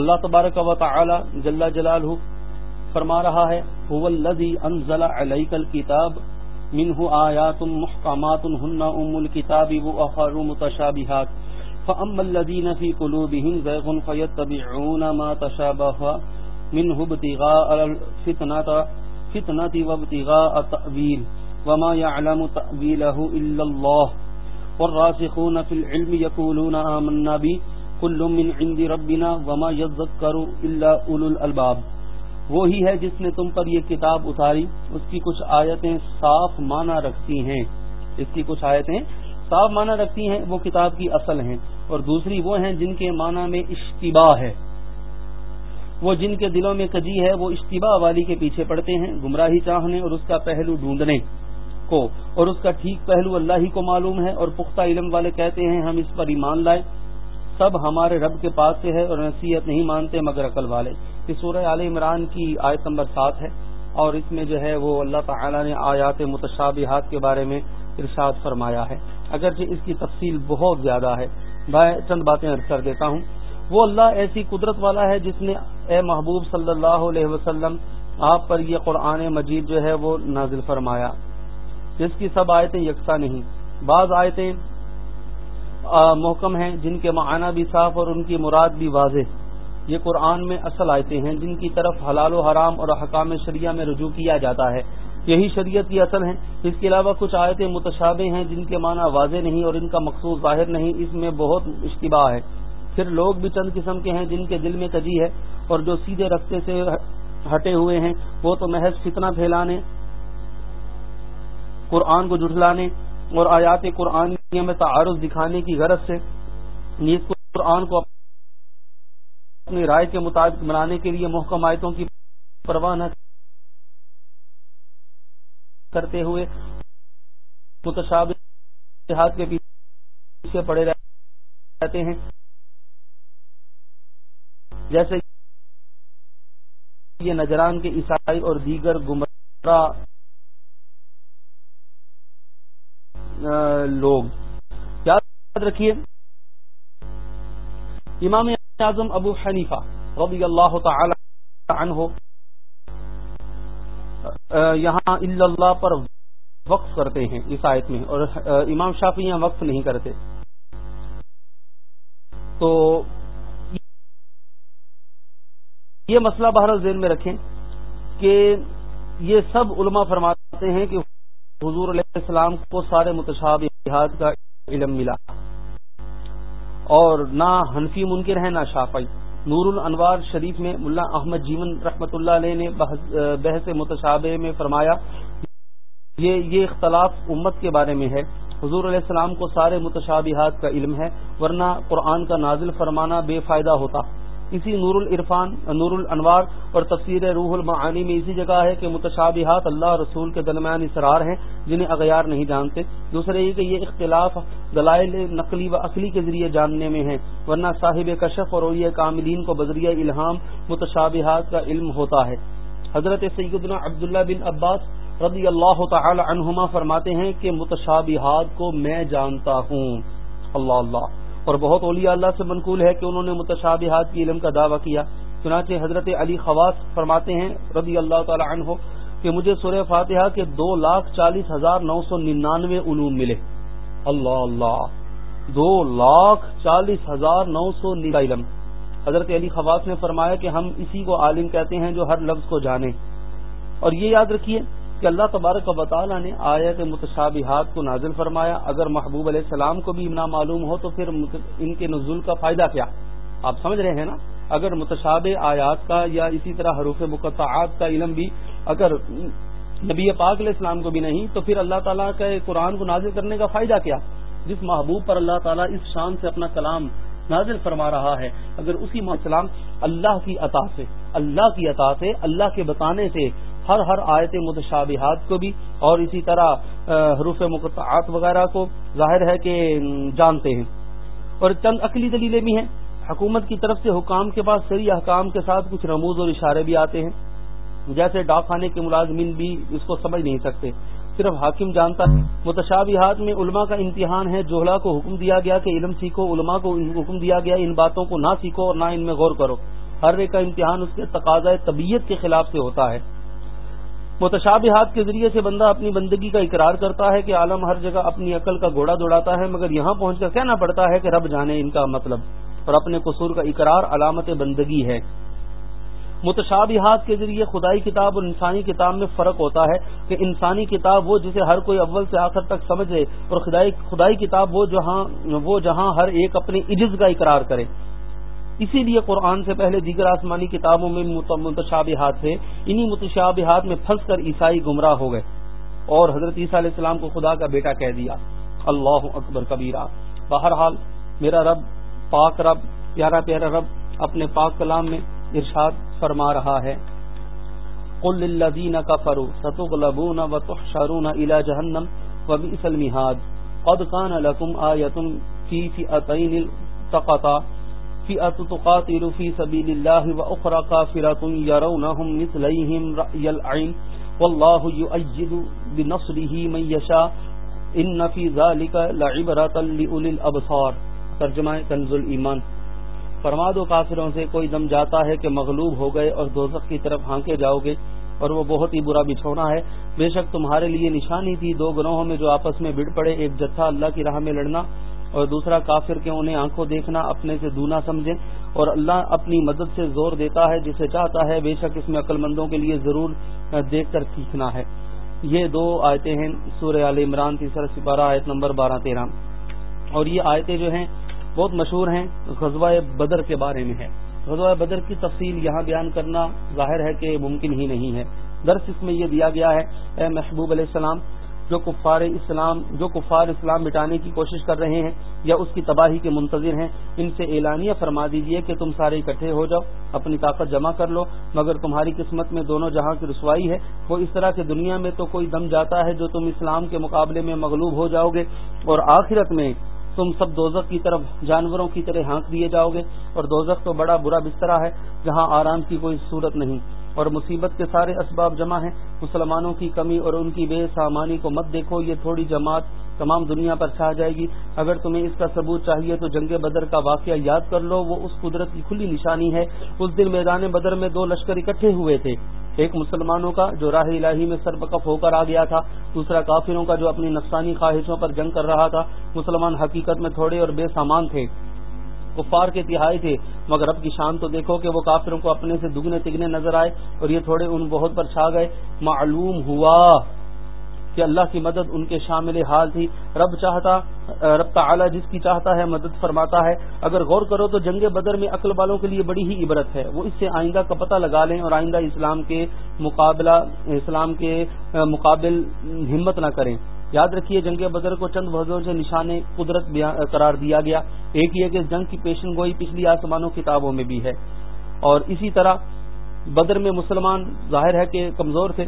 اللہ تبارک و تعالی جل جلالہ فرما رہا ہے، هو الذي انزل عليك الكتاب منه آيات محكمات هن ام الكتاب واخر متشابهات فاما الذين في قلوبهم زيغ فيتبعون ما تشابه منه ابتغاء الفتنه فتنه وابتغاء تاويل وما يعلم تاويله الا الله والراسخون في العلم يقولون آمنا به كل من عند ربنا وما يذكر الا اولو الالباب۔ وہی ہے جس نے تم پر یہ کتاب اتاری، اس کی کچھ آیتیں صاف معنی رکھتی ہیں۔ اس کی کچھ آیتیں صاف معنی رکھتی ہیں، وہ کتاب کی اصل ہیں۔ اور دوسری وہ ہیں جن کے معنی میں اشتباہ ہے۔ وہ جن کے دلوں میں کجی ہے، وہ اشتباہ والی کے پیچھے پڑتے ہیں، گمراہی چاہنے اور اس کا پہلو ڈھونڈنے کو۔ اور اس کا ٹھیک پہلو اللہ ہی کو معلوم ہے اور پختہ علم والے کہتے ہیں، ہم اس پر ایمان لائے۔ سب ہمارے رب کے پاس سے ہے اور نصیحت نہیں مانتے مگر عقل والے۔ یہ سورہ عال عمران کی آیت نمبر سات ہے اور اس میں جو ہے وہ اللہ تعالی نے آیات متشابہات کے بارے میں ارشاد فرمایا ہے۔ اگرچہ اس کی تفصیل بہت زیادہ ہے، میں چند باتیں ارد کر دیتا ہوں۔ وہ اللہ ایسی قدرت والا ہے جس نے اے محبوب صلی اللہ علیہ وسلم، آپ پر یہ قرآن مجید جو ہے وہ نازل فرمایا۔ جس کی سب آیتیں یکساں نہیں، بعض آیتیں محکم ہیں، جن کے معنی بھی صاف اور ان کی مراد بھی واضح۔ یہ قرآن میں اصل آیتیں ہیں، جن کی طرف حلال و حرام اور حکام شریعہ میں رجوع کیا جاتا ہے۔ یہی شریعت کی اصل ہیں۔ اس کے علاوہ کچھ آیتیں متشابہ ہیں، جن کے معنی واضح نہیں اور ان کا مقصود ظاہر نہیں۔ اس میں بہت اشتباہ ہے۔ پھر لوگ بھی چند قسم کے ہیں جن کے دل میں کجی ہے اور جو سیدھے رستے سے ہٹے ہوئے ہیں۔ وہ تو محض فتنہ پھیلانے، قرآن کو جٹلانے اور آیات قرآن میں تعارف دکھانے کی غرض سے نیز قرآن کو اپنی رائے کے مطابق بنانے کے لیے محکم آیتوں کی پرواہ نہ کرتے ہوئے متشابہات کے پیچھے پڑے رہتے ہیں۔ جیسے یہ نجران کے عیسائی اور دیگر گمراہ لوگ۔ یاد رکھیے، امام اعظم ابو حنیفہ رضی اللہ تعالی عنہ یہاں اللہ پر وقف کرتے ہیں اس آیت میں، اور امام شافی یہاں وقف نہیں کرتے۔ تو یہ مسئلہ بہرحال ذہن میں رکھیں کہ یہ سب علماء فرماتے ہیں کہ حضور علیہ السلام کو سارے متشابہات کا علم ملا اور نہ حنفی منکر ہے نہ شافعی۔ نور الانوار شریف میں ملا احمد جیون رحمت اللہ علیہ نے بحث متشابہ میں فرمایا، یہ یہ اختلاف امت کے بارے میں ہے۔ حضور علیہ السلام کو سارے متشابہات کا علم ہے، ورنہ قرآن کا نازل فرمانا بے فائدہ ہوتا۔ اسی نور العرفان، نور الانوار اور تفسیر روح المعانی میں اسی جگہ ہے کہ متشابہات اللہ رسول کے درمیان اسرار ہیں، جنہیں اغیار نہیں جانتے۔ دوسرے یہ کہ یہ اختلاف دلائل نقلی و عقلی کے ذریعے جاننے میں ہیں، ورنہ صاحب کشف اور اولیاء کاملین کو بذریعہ الہام متشابہات کا علم ہوتا ہے۔ حضرت سیدنا عبداللہ بن عباس رضی اللہ تعالی عنہما فرماتے ہیں کہ متشابہات کو میں جانتا ہوں۔ اللہ اللہ۔ اور بہت اولیاء اللہ سے منقول ہے کہ انہوں نے متشابہات کی علم کا دعویٰ کیا۔ چنانچہ حضرت علی خواص فرماتے ہیں رضی اللہ تعالی عنہ کہ مجھے سورہ فاتحہ کے دو لاکھ چالیس ہزار نو سو ننانوے علوم ملے۔ اللہ اللہ۔ دو لاکھ چالیس ہزار نو سو علم۔ حضرت علی خواص نے فرمایا کہ ہم اسی کو عالم کہتے ہیں جو ہر لفظ کو جانے۔ اور یہ یاد رکھیے کہ اللہ تبارک و تعالیٰ نے آیت متشابہات کو نازل فرمایا۔ اگر محبوب علیہ السلام کو بھی نہ معلوم ہو تو پھر ان کے نزول کا فائدہ کیا؟ آپ سمجھ رہے ہیں نا؟ اگر متشاب آیات کا یا اسی طرح حروف مقطعات کا علم بھی اگر نبی پاک علیہ السلام کو بھی نہیں تو پھر اللہ تعالیٰ کا قرآن کو نازل کرنے کا فائدہ کیا؟ جس محبوب پر اللہ تعالیٰ اس شان سے اپنا کلام نازل فرما رہا ہے، اگر اسی السلام اللہ کی عطا سے، اللہ کی عطا سے، اللہ کے بتانے سے ہر ہر آیت متشابہات کو بھی اور اسی طرح حروف مقطعات وغیرہ کو ظاہر ہے کہ جانتے ہیں۔ اور چند عقلی دلیلیں بھی ہیں۔ حکومت کی طرف سے حکام کے پاس سری احکام کے ساتھ کچھ رموز اور اشارے بھی آتے ہیں۔ جیسے ڈاک خانے کے ملازمین بھی اس کو سمجھ نہیں سکتے۔ صرف حاکم جانتا ہے۔ متشابہات میں علماء کا امتحان ہے۔ جوہلا کو حکم دیا گیا کہ علم سیکھو، علماء کو حکم دیا گیا ان باتوں کو نہ سیکھو اور نہ ان میں غور کرو۔ ہر ایک کا امتحان اس کے تقاضۂ طبیعت کے خلاف سے ہوتا ہے۔ متشابہات کے ذریعے سے بندہ اپنی بندگی کا اقرار کرتا ہے کہ عالم ہر جگہ اپنی عقل کا گھوڑا دوڑاتا ہے، مگر یہاں پہنچ کر کہنا پڑتا ہے کہ رب جانے ان کا مطلب اور اپنے قصور کا اقرار علامت بندگی ہے۔ متشابہات کے ذریعے خدائی کتاب اور انسانی کتاب میں فرق ہوتا ہے کہ انسانی کتاب وہ جسے ہر کوئی اول سے آخر تک سمجھے اور خدائی کتاب وہ جہاں وہ جہاں ہر ایک اپنے عجز کا اقرار کرے۔ اسی لیے قرآن سے پہلے دیگر آسمانی کتابوں میں متشابہات تھے، انہی متشابہات میں پھنس کر عیسائی گمراہ ہو گئے اور حضرت عیسیٰ علیہ السلام کو خدا کا بیٹا کہہ دیا، اللہ اکبر کبیرہ، بہرحال میرا رب پاک رب، پیارا پیارا رب اپنے پاک کلام میں ارشاد فرما رہا ہے۔ قل للذین کفروا ستغلبون وتحشرون الى جہنم وبئس المہاد قد كان لكم آیۃ فی فئتین التقطا۔ فئة تقاتل في سبيل الله وأخرى كافرة يرونهم مثليهم رأي العين والله يؤيد بنصره من يشاء إن في ذلك لعبرة لأولي الأبصار ترجمہ کنز ایمان فرما دو کافروں سے کوئی دم جاتا ہے کہ مغلوب ہو گئے اور دوزخ کی طرف ہانکے جاؤ گے اور وہ بہت ہی برا بچھونا ہے بے شک تمہارے لیے نشانی تھی دو گروہوں میں جو آپس میں بڑ پڑے ایک جتھا اللہ کی راہ میں لڑنا اور دوسرا کافر کے انہیں آنکھوں دیکھنا، اپنے سے دونا سمجھیں اور اللہ اپنی مدد سے زور دیتا ہے، جسے چاہتا ہے، بے شک اس میں عقل مندوں کے لیے ضرور دیکھ کر سیکھنا ہے۔ یہ دو آیتیں ہیں سورہ عال عمران تیسرا سپارہ آیت نمبر بارہ تیرہ۔ اور یہ آیتیں جو ہیں بہت مشہور ہیں غزوہ بدر کے بارے میں ہے۔ غزوہ بدر کی تفصیل یہاں بیان کرنا ظاہر ہے کہ ممکن ہی نہیں ہے۔ درس اس میں یہ دیا گیا ہے، اے محبوب علیہ السلام جو کفار اسلام، جو کفار اسلام مٹانے کی کوشش کر رہے ہیں یا اس کی تباہی کے منتظر ہیں، ان سے اعلانیہ فرما دیجیے کہ تم سارے اکٹھے ہو جاؤ، اپنی طاقت جمع کر لو، مگر تمہاری قسمت میں دونوں جہاں کی رسوائی ہے، وہ اس طرح کے دنیا میں تو کوئی دم جاتا ہے جو تم اسلام کے مقابلے میں مغلوب ہو جاؤ گے، اور آخرت میں تم سب دوزخ کی طرف جانوروں کی طرح ہانک دیے جاؤ گے، اور دوزخ تو بڑا برا بسترا ہے، جہاں آرام کی کوئی صورت نہیں۔ اور مصیبت کے سارے اسباب جمع ہیں۔ مسلمانوں کی کمی اور ان کی بے سامانی کو مت دیکھو، یہ تھوڑی جماعت تمام دنیا پر چھا جائے گی۔ اگر تمہیں اس کا ثبوت چاہیے تو جنگ بدر کا واقعہ یاد کر لو، وہ اس قدرت کی کھلی نشانی ہے۔ اس دن میدان بدر میں دو لشکر اکٹھے ہوئے تھے۔ ایک مسلمانوں کا جو راہ الہی میں سربکف ہو کر آ گیا تھا، دوسرا کافروں کا جو اپنی نفسانی خواہشوں پر جنگ کر رہا تھا۔ مسلمان حقیقت میں تھوڑے اور بے سامان تھے۔ کفار کے تہائی تھے، مگر اب کی شان تو دیکھو کہ وہ کافروں کو اپنے سے دگنے تگنے نظر آئے اور یہ تھوڑے ان بہت پر چھا گئے۔ معلوم ہوا کہ اللہ کی مدد ان کے شامل حال تھی۔ رب چاہتا، رب تعالی جس کی چاہتا ہے مدد فرماتا ہے۔ اگر غور کرو تو جنگ بدر میں عقل والوں کے لیے بڑی ہی عبرت ہے۔ وہ اس سے آئندہ کا پتہ لگا لیں اور آئندہ اسلام کے مقابلہ، اسلام کے مقابل ہمت نہ کریں۔ یاد رکھیے جنگ بدر کو چند وزوں سے نشان قدرت قرار دیا گیا۔ ایک یہ کہ جنگ کی پیشن گوئی پچھلی آسمانوں کتابوں میں بھی ہے۔ اور اسی طرح بدر میں مسلمان ظاہر ہے کہ کمزور تھے۔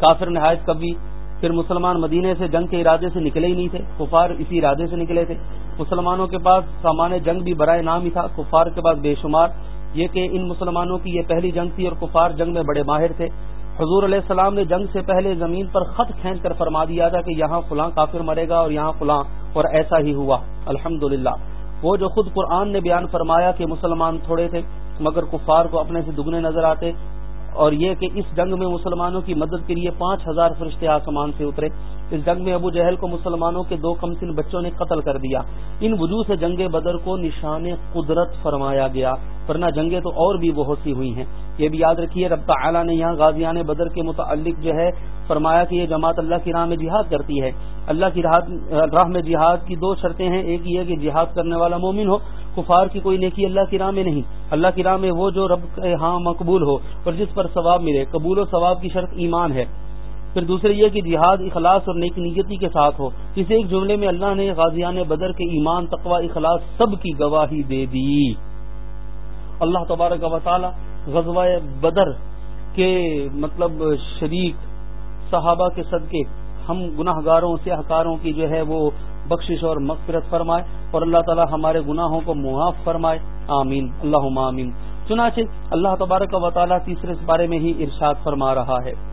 کافر نہایت کبھی پھر مسلمان مدینے سے جنگ کے ارادے سے نکلے ہی نہیں تھے۔ کفار اسی ارادے سے نکلے تھے۔ مسلمانوں کے پاس سامان جنگ بھی برائے نام ہی تھا۔ کفار کے پاس بے شمار۔ یہ کہ ان مسلمانوں کی یہ پہلی جنگ تھی اور کفار جنگ میں بڑے ماہر تھے۔ حضور علیہ السلام نے جنگ سے پہلے زمین پر خط کھینچ کر فرما دیا تھا کہ یہاں فلاں کافر مرے گا اور یہاں فلاں، اور ایسا ہی ہوا۔ الحمد وہ جو خود قرآن نے بیان فرمایا کہ مسلمان تھوڑے تھے، مگر کفار کو اپنے سے دگنے نظر آتے، اور یہ کہ اس جنگ میں مسلمانوں کی مدد کے لیے پانچ ہزار فرشتے آسمان سے اترے۔ اس جنگ میں ابو جہل کو مسلمانوں کے دو کمسن بچوں نے قتل کر دیا۔ ان وجوہ سے جنگ بدر کو نشان قدرت فرمایا گیا، ورنہ جنگیں تو اور بھی بہت سی ہوئی ہیں۔ یہ بھی یاد رکھیے، رب تعالی نے یہاں غازیان بدر کے متعلق جو ہے فرمایا کہ یہ جماعت اللہ کی راہ میں جہاد کرتی ہے۔ اللہ کی راہ میں جہاد کی دو شرطیں ہیں۔ ایک یہ کہ جہاد کرنے والا مومن ہو، کفار کی کوئی نیکی اللہ کی راہ میں نہیں۔ اللہ کی راہ میں وہ جو رب ہاں مقبول ہو، اور جس پر ثواب ملے۔ قبول و ثواب کی شرط ایمان ہے۔ پھر دوسرے یہ کہ جہاد، اخلاص اور نیک نیتی کے ساتھ ہو۔ اس ایک جملے میں اللہ نے غازیان بدر کے ایمان تقوا اخلاص سب کی گواہی دے دی۔ اللہ تبارک و تعالی غزوہ بدر کے مطلب شریک صحابہ کے صدقے ہم گناہ گاروں سے ہکاروں کی جو ہے وہ بخشش اور مغفرت فرمائے اور اللہ تعالی ہمارے گناہوں کو معاف فرمائے۔ آمین۔ اللہ آمین۔ چنانچہ اللہ تبارک و تعالی تیسرے بارے میں ہی ارشاد فرما رہا ہے۔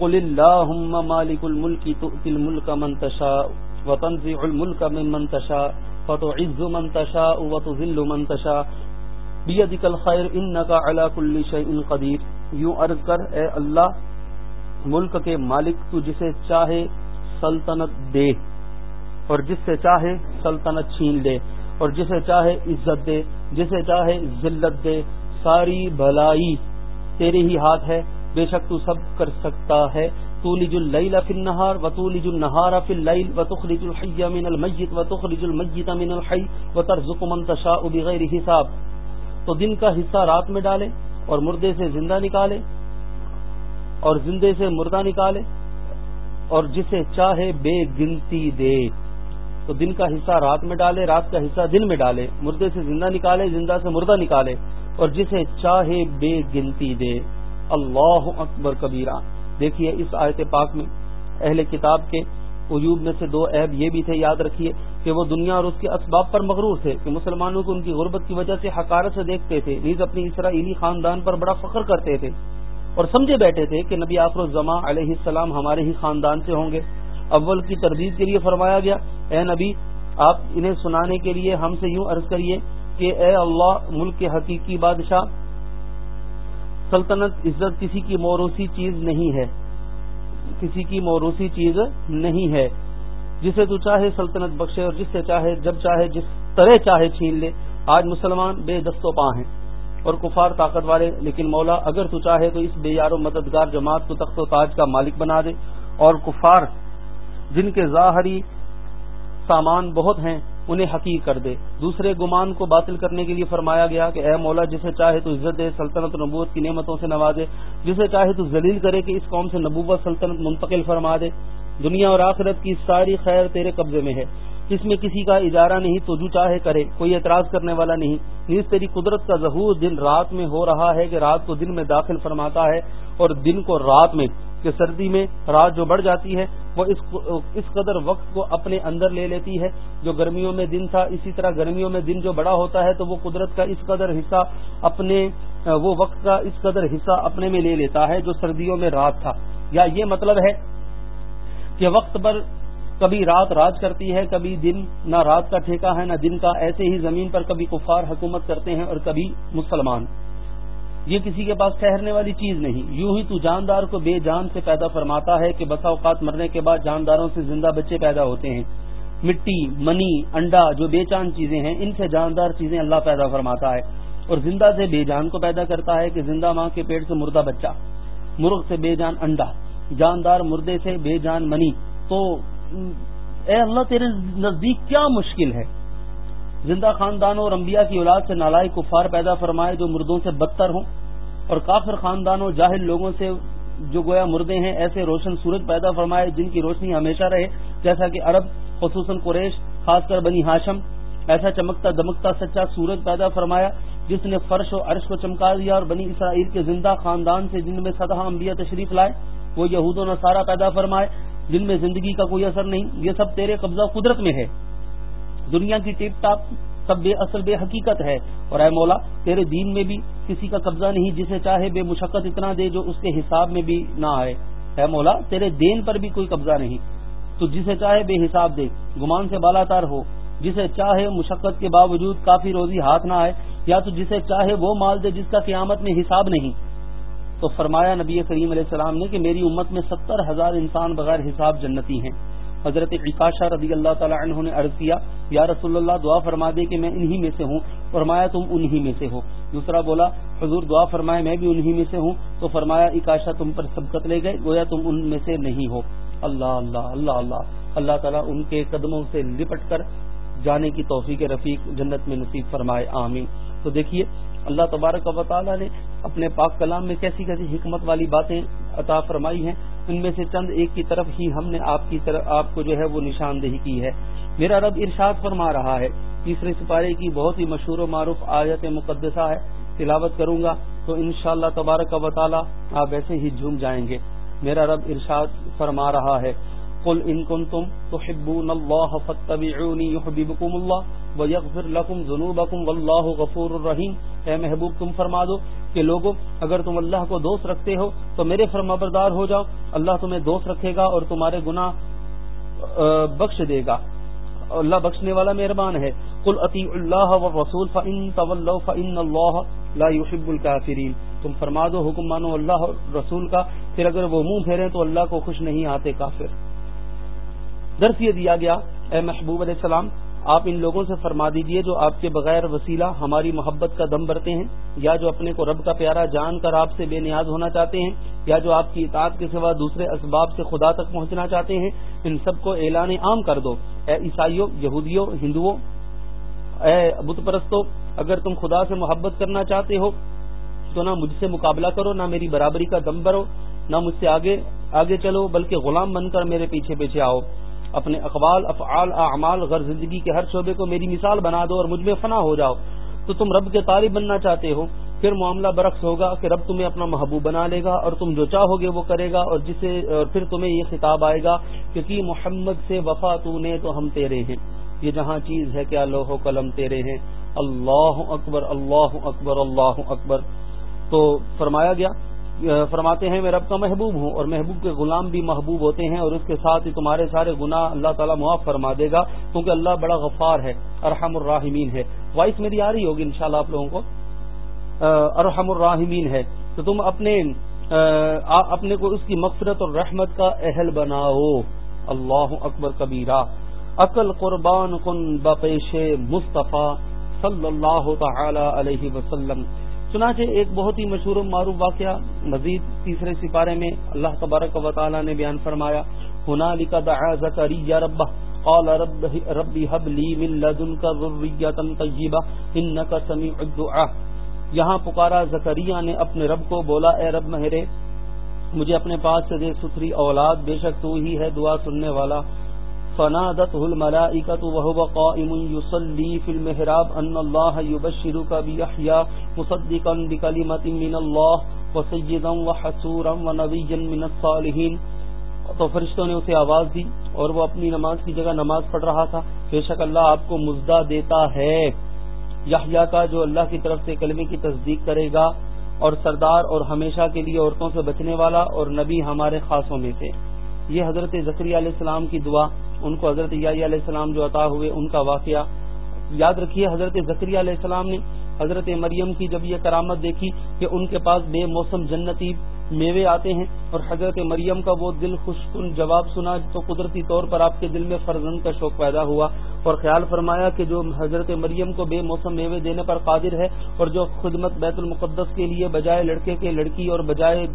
قل اللهم مالك الملك تؤتي الملك من تشاء وتنزع الملك ممن تشاء فتعز من تشاء وتذل من تشاء بیدک الخیر انکا علا کل شیء قدیر یوں عرض کر، اے اللہ، ملک کے مالک تو جسے چاہے سلطنت دے اور جس سے چاہے سلطنت چھین لے اور جسے چاہے عزت دے، جسے چاہے ذلت دے، ساری بھلائی تیرے ہی ہاتھ ہے بے شک تو سب کر سکتا ہے. تولج اللیل فی النہار وتولج النہار فی اللیل وتخرج الحی من المیت وتخرج المیت من الحی وترزق من تشاء بغیر حساب. تو دن کا حصہ رات میں ڈالے اور مردے سے زندہ نکالے اور زندے سے مردہ نکالے اور جسے چاہے بے گنتی دے. تو دن کا حصہ رات میں ڈالے، رات کا حصہ دن میں ڈالے، مردے سے زندہ نکالے، زندہ سے مردہ نکالے اور جسے چاہے بے گنتی دے. اللہ اکبر کبیرہ دیکھیے اس آیت پاک میں اہل کتاب کے عجوب میں سے دو عیب یہ بھی تھے، یاد رکھیے کہ وہ دنیا اور اس کے اسباب پر مغرور تھے کہ مسلمانوں کو ان کی غربت کی وجہ سے حکارت سے دیکھتے تھے، نیز اپنی اسرائیلی خاندان پر بڑا فخر کرتے تھے اور سمجھے بیٹھے تھے کہ نبی آفر الزما علیہ السلام ہمارے ہی خاندان سے ہوں گے۔ اول کی تردید کے لیے فرمایا گیا، اے نبی، آپ انہیں سنانے کے لیے ہم سے یوں عرض کریے کہ اے اللہ، ملک کے حقیقی بادشاہ سلطنت عزت کسی کی موروثی چیز نہیں ہے۔ کسی کی موروثی چیز نہیں ہے۔ جسے تو چاہے سلطنت بخشے اور جس سے چاہے، جب چاہے، جس طرح چاہے چھین لے۔ آج مسلمان بے دست و پاں ہیں اور کفار طاقت والے، لیکن مولا اگر تو چاہے تو اس بے یار و مددگار جماعت کو تخت و تاج کا مالک بنا دے۔ اور کفار جن کے ظاہری سامان بہت ہیں انہیں حقیق کر دے۔ دوسرے گمان کو باطل کرنے کے لیے فرمایا گیا کہ اے مولا، جسے چاہے تو عزت دے، سلطنت و نبوت کی نعمتوں سے نوازے۔ جسے چاہے تو ذلیل کرے کہ اس قوم سے نبوت، سلطنت منتقل فرما دے۔ دنیا اور آخرت کی ساری خیر تیرے قبضے میں ہے۔ اس میں کسی کا اجارہ نہیں، تو جو چاہے کرے، کوئی اعتراض کرنے والا نہیں۔ نیز تیری قدرت کا ظہور دن رات میں ہو رہا ہے کہ رات کو دن میں داخل فرماتا ہے اور دن کو رات میں کہ سردی میں رات جو بڑھ جاتی ہے وہ اس قدر وقت کو اپنے اندر لے لیتی ہے جو گرمیوں میں دن تھا، اسی طرح گرمیوں میں دن جو بڑا ہوتا ہے تو وہ قدرت کا اس قدر حصہ اپنے وہ وقت کا اس قدر حصہ اپنے میں لے لیتا ہے جو سردیوں میں رات تھا۔ یا یہ مطلب ہے کہ وقت پر کبھی رات راج کرتی ہے، کبھی دن نہ رات کا ٹھیکہ ہے، نہ دن کا، ایسے ہی زمین پر کبھی کفار حکومت کرتے ہیں اور کبھی مسلمان۔ یہ کسی کے پاس ٹھہرنے والی چیز نہیں۔ یوں ہی تو جاندار کو بے جان سے پیدا فرماتا ہے کہ بسا اوقات مرنے کے بعد جانداروں سے زندہ بچے پیدا ہوتے ہیں۔ مٹی، منی، انڈا، جو بے چاند چیزیں ہیں، ان سے جاندار چیزیں اللہ پیدا فرماتا ہے۔ اور زندہ سے بے جان کو پیدا کرتا ہے کہ زندہ ماں کے پیٹ سے مردہ بچہ، مرغ سے بے جان انڈا، جاندار مردے سے بے جان منی۔ تو، اے اللہ، تیرے نزدیک کیا مشکل ہے؟ زندہ خاندانوں اور انبیاء کی اولاد سے نالائی کفار پیدا فرمائے جو مردوں سے بدتر ہوں اور کافر خاندانوں، جاہل لوگوں سے جو گویا مردے ہیں، ایسے روشن سورج پیدا فرمائے جن کی روشنی ہمیشہ رہے، جیسا کہ عرب، خصوصاً قریش، خاص کر بنی ہاشم، ایسا چمکتا دمکتا سچا سورج پیدا فرمایا جس نے فرش و عرش کو چمکا دیا اور بنی اسرائیل کے زندہ خاندان سے جن میں سدہ انبیاء تشریف لائے، وہ یہود و نصارہ پیدا فرمائے، جن میں زندگی کا کوئی اثر نہیں۔ یہ سب تیرے قبضہ قدرت میں ہے۔ دنیا کی ٹیپ ٹاپ سب بے اصل بے حقیقت ہے۔ اور اے مولا، تیرے دین میں بھی کسی کا قبضہ نہیں، جسے چاہے بے مشقت اتنا دے جو اس کے حساب میں بھی نہ آئے۔ اے مولا، تیرے دین پر بھی کوئی قبضہ نہیں۔ تو جسے چاہے بے حساب دے، گمان سے بالا تار ہو۔ جسے چاہے مشقت کے باوجود کافی روزی ہاتھ نہ آئے، یا تو جسے چاہے وہ مال دے جس کا قیامت میں حساب نہیں۔ تو فرمایا نبی کریم علیہ السلام نے کہ میری امت میں ستر ہزار انسان بغیر حساب جنتی ہیں۔ حضرت عکاشہ رضی اللہ تعالی عنہ نے عرض کیا، یا رسول اللہ، دعا فرما دے کہ میں انہی میں سے ہوں۔ فرمایا، تم انہی میں سے ہو۔ دوسرا بولا، حضور، دعا فرمائے، میں بھی انہی میں سے ہوں۔ تو فرمایا عکاشہ تم پر سبقت لے گئے، گویا تم ان میں سے نہیں ہو۔ اللہ اللہ اللہ اللہ۔ اللہ تعالیٰ ان کے قدموں سے لپٹ کر جانے کی توفیق رفیق جنت میں نصیب فرمائے، آمین۔ تو دیکھیے اللہ تبارک و تعالیٰ نے اپنے پاک کلام میں کیسی کیسی حکمت والی باتیں عطا فرمائی ہیں، ان میں سے چند ایک کی طرف ہی ہم نے آپ کی طرف، آپ کو جو ہے وہ نشاندہی کی ہے۔ میرا رب ارشاد فرما رہا ہے، تیسرے سپارے کی بہت ہی مشہور و معروف آیت مقدسہ ہے، تلاوت کروں گا تو انشاءاللہ تبارک و تعالیٰ آپ ایسے ہی جھوم جائیں گے۔ میرا رب ارشاد فرما رہا ہے، قل ان کنتم تحبون اللہ فاتبعونی یحببکم اللہ ویغفر لکم ذنوبکم واللہ غفور الرحیم اے محبوب تم فرما دو کہ لوگوں، اگر تم اللہ کو دوست رکھتے ہو تو میرے فرما بردار ہو جاؤ۔ اللہ تمہیں دوست رکھے گا اور تمہارے گناہ بخش دے گا۔ اللہ بخشنے والا مہربان ہے۔ قل اطیع اللہ و رسول فان تولوا فان اللہ لا يحب الكافرین۔ تم فرما دو، حکم مانو اللہ رسول کا۔ پھر اگر وہ منہ پھیرے تو اللہ کو خوش نہیں آتے کافر۔ درس یہ دیا گیا، اے محبوب علیہ السلام آپ ان لوگوں سے فرما دیجیے جو آپ کے بغیر وسیلہ ہماری محبت کا دم برتے ہیں، یا جو اپنے کو رب کا پیارا جان کر آپ سے بے نیاز ہونا چاہتے ہیں، یا جو آپ کی اطاعت کے سوا دوسرے اسباب سے خدا تک پہنچنا چاہتے ہیں، ان سب کو اعلان عام کر دو۔ اے عیسائیوں، یہودیوں، ہندوؤں، اے بت پرستوں، اگر تم خدا سے محبت کرنا چاہتے ہو، تو نہ مجھ سے مقابلہ کرو، نہ میری برابری کا دم برو، نہ مجھ سے آگے آگے چلو، بلکہ غلام بن کر میرے پیچھے پیچھے آؤ۔ اپنے اقوال، افعال، اعمال، غیر زندگی کے ہر شعبے کو میری مثال بنا دو اور مجھ میں فنا ہو جاؤ۔ تو تم رب کے طالب بننا چاہتے ہو، پھر معاملہ برعکس ہوگا کہ رب تمہیں اپنا محبوب بنا لے گا اور تم جو چاہو گے وہ کرے گا اور جسے، اور پھر تمہیں یہ خطاب آئے گا کہ محمد سے وفا تو نے تو ہم تیرے ہیں۔ یہ جہاں چیز ہے کیا لوہ قلم تیرے ہیں۔ اللہ اکبر اللہ اکبر اللہ اکبر۔ تو فرمایا گیا فرماتے ہیں، میں رب کا محبوب ہوں اور محبوب کے غلام بھی محبوب ہوتے ہیں اور اس کے ساتھ ہی تمہارے سارے گناہ اللہ تعالیٰ معاف فرما دے گا، کیونکہ اللہ بڑا غفار ہے، ارحم الراحمین ہے۔ وائس میری آ رہی ہوگی انشاءاللہ شاء آپ لوگوں کو۔ ارحم الراحمین ہے۔ تو تم اپنے اپنے کو اس کی مغفرت اور رحمت کا اہل بناؤ۔ اللہ اکبر کبیرہ۔ عقل قربان کن بپیش مصطفیٰ صلی اللہ تعالی علیہ وسلم۔ چنانچہ ایک بہت ہی مشہور و معروف واقعہ مزید تیسرے سپارے میں اللہ تبارک و تعالی نے بیان فرمایا ہونا لکھا دعا زکریہ ربہ، قال رب ربی حب لی من لدنک ذریتا طیبہ، انکا سمیع الدعا یہاں پکارا زکریہ نے اپنے رب کو بولا، اے رب مہرے، مجھے اپنے پاس سے دے ستھری اولاد، بے شک تو ہی ہے دعا سننے والا فنادته الملائكة وهو قائم يصلي في المحراب أن الله يبشرك بيحيى مصدقا بكلمة من الله وسيدا وحسورا ونبيا من الصالحين۔ تو فرشتوں نے اسے آواز دی اور وہ اپنی نماز کی جگہ نماز پڑھ رہا تھا۔ بے شک اللہ آپ کو مزدہ دیتا ہے۔ یحییٰ کا جو اللہ کی طرف سے کلمے کی تصدیق کرے گا اور سردار اور ہمیشہ کے لیے عورتوں سے بچنے والا اور نبی ہمارے خاصوں میں سے۔ یہ حضرت ذکری علیہ السلام کی دعا۔ ان کو حضرت علیہ السلام جو عطا ہوئے، ان کا واقعہ یاد رکھیے، حضرت ذکریہ علیہ السلام نے حضرت مریم کی جب یہ کرامت دیکھی کہ ان کے پاس بے موسم جنتی میوے آتے ہیں اور حضرت مریم کا وہ دل خوش کن جواب سنا تو قدرتی طور پر آپ کے دل میں فرزند کا شوق پیدا ہوا اور خیال فرمایا کہ جو حضرت مریم کو بے موسم میوے دینے پر قادر ہے اور جو خدمت بیت المقدس کے لیے بجائے لڑکے کے لڑکی اور بجائے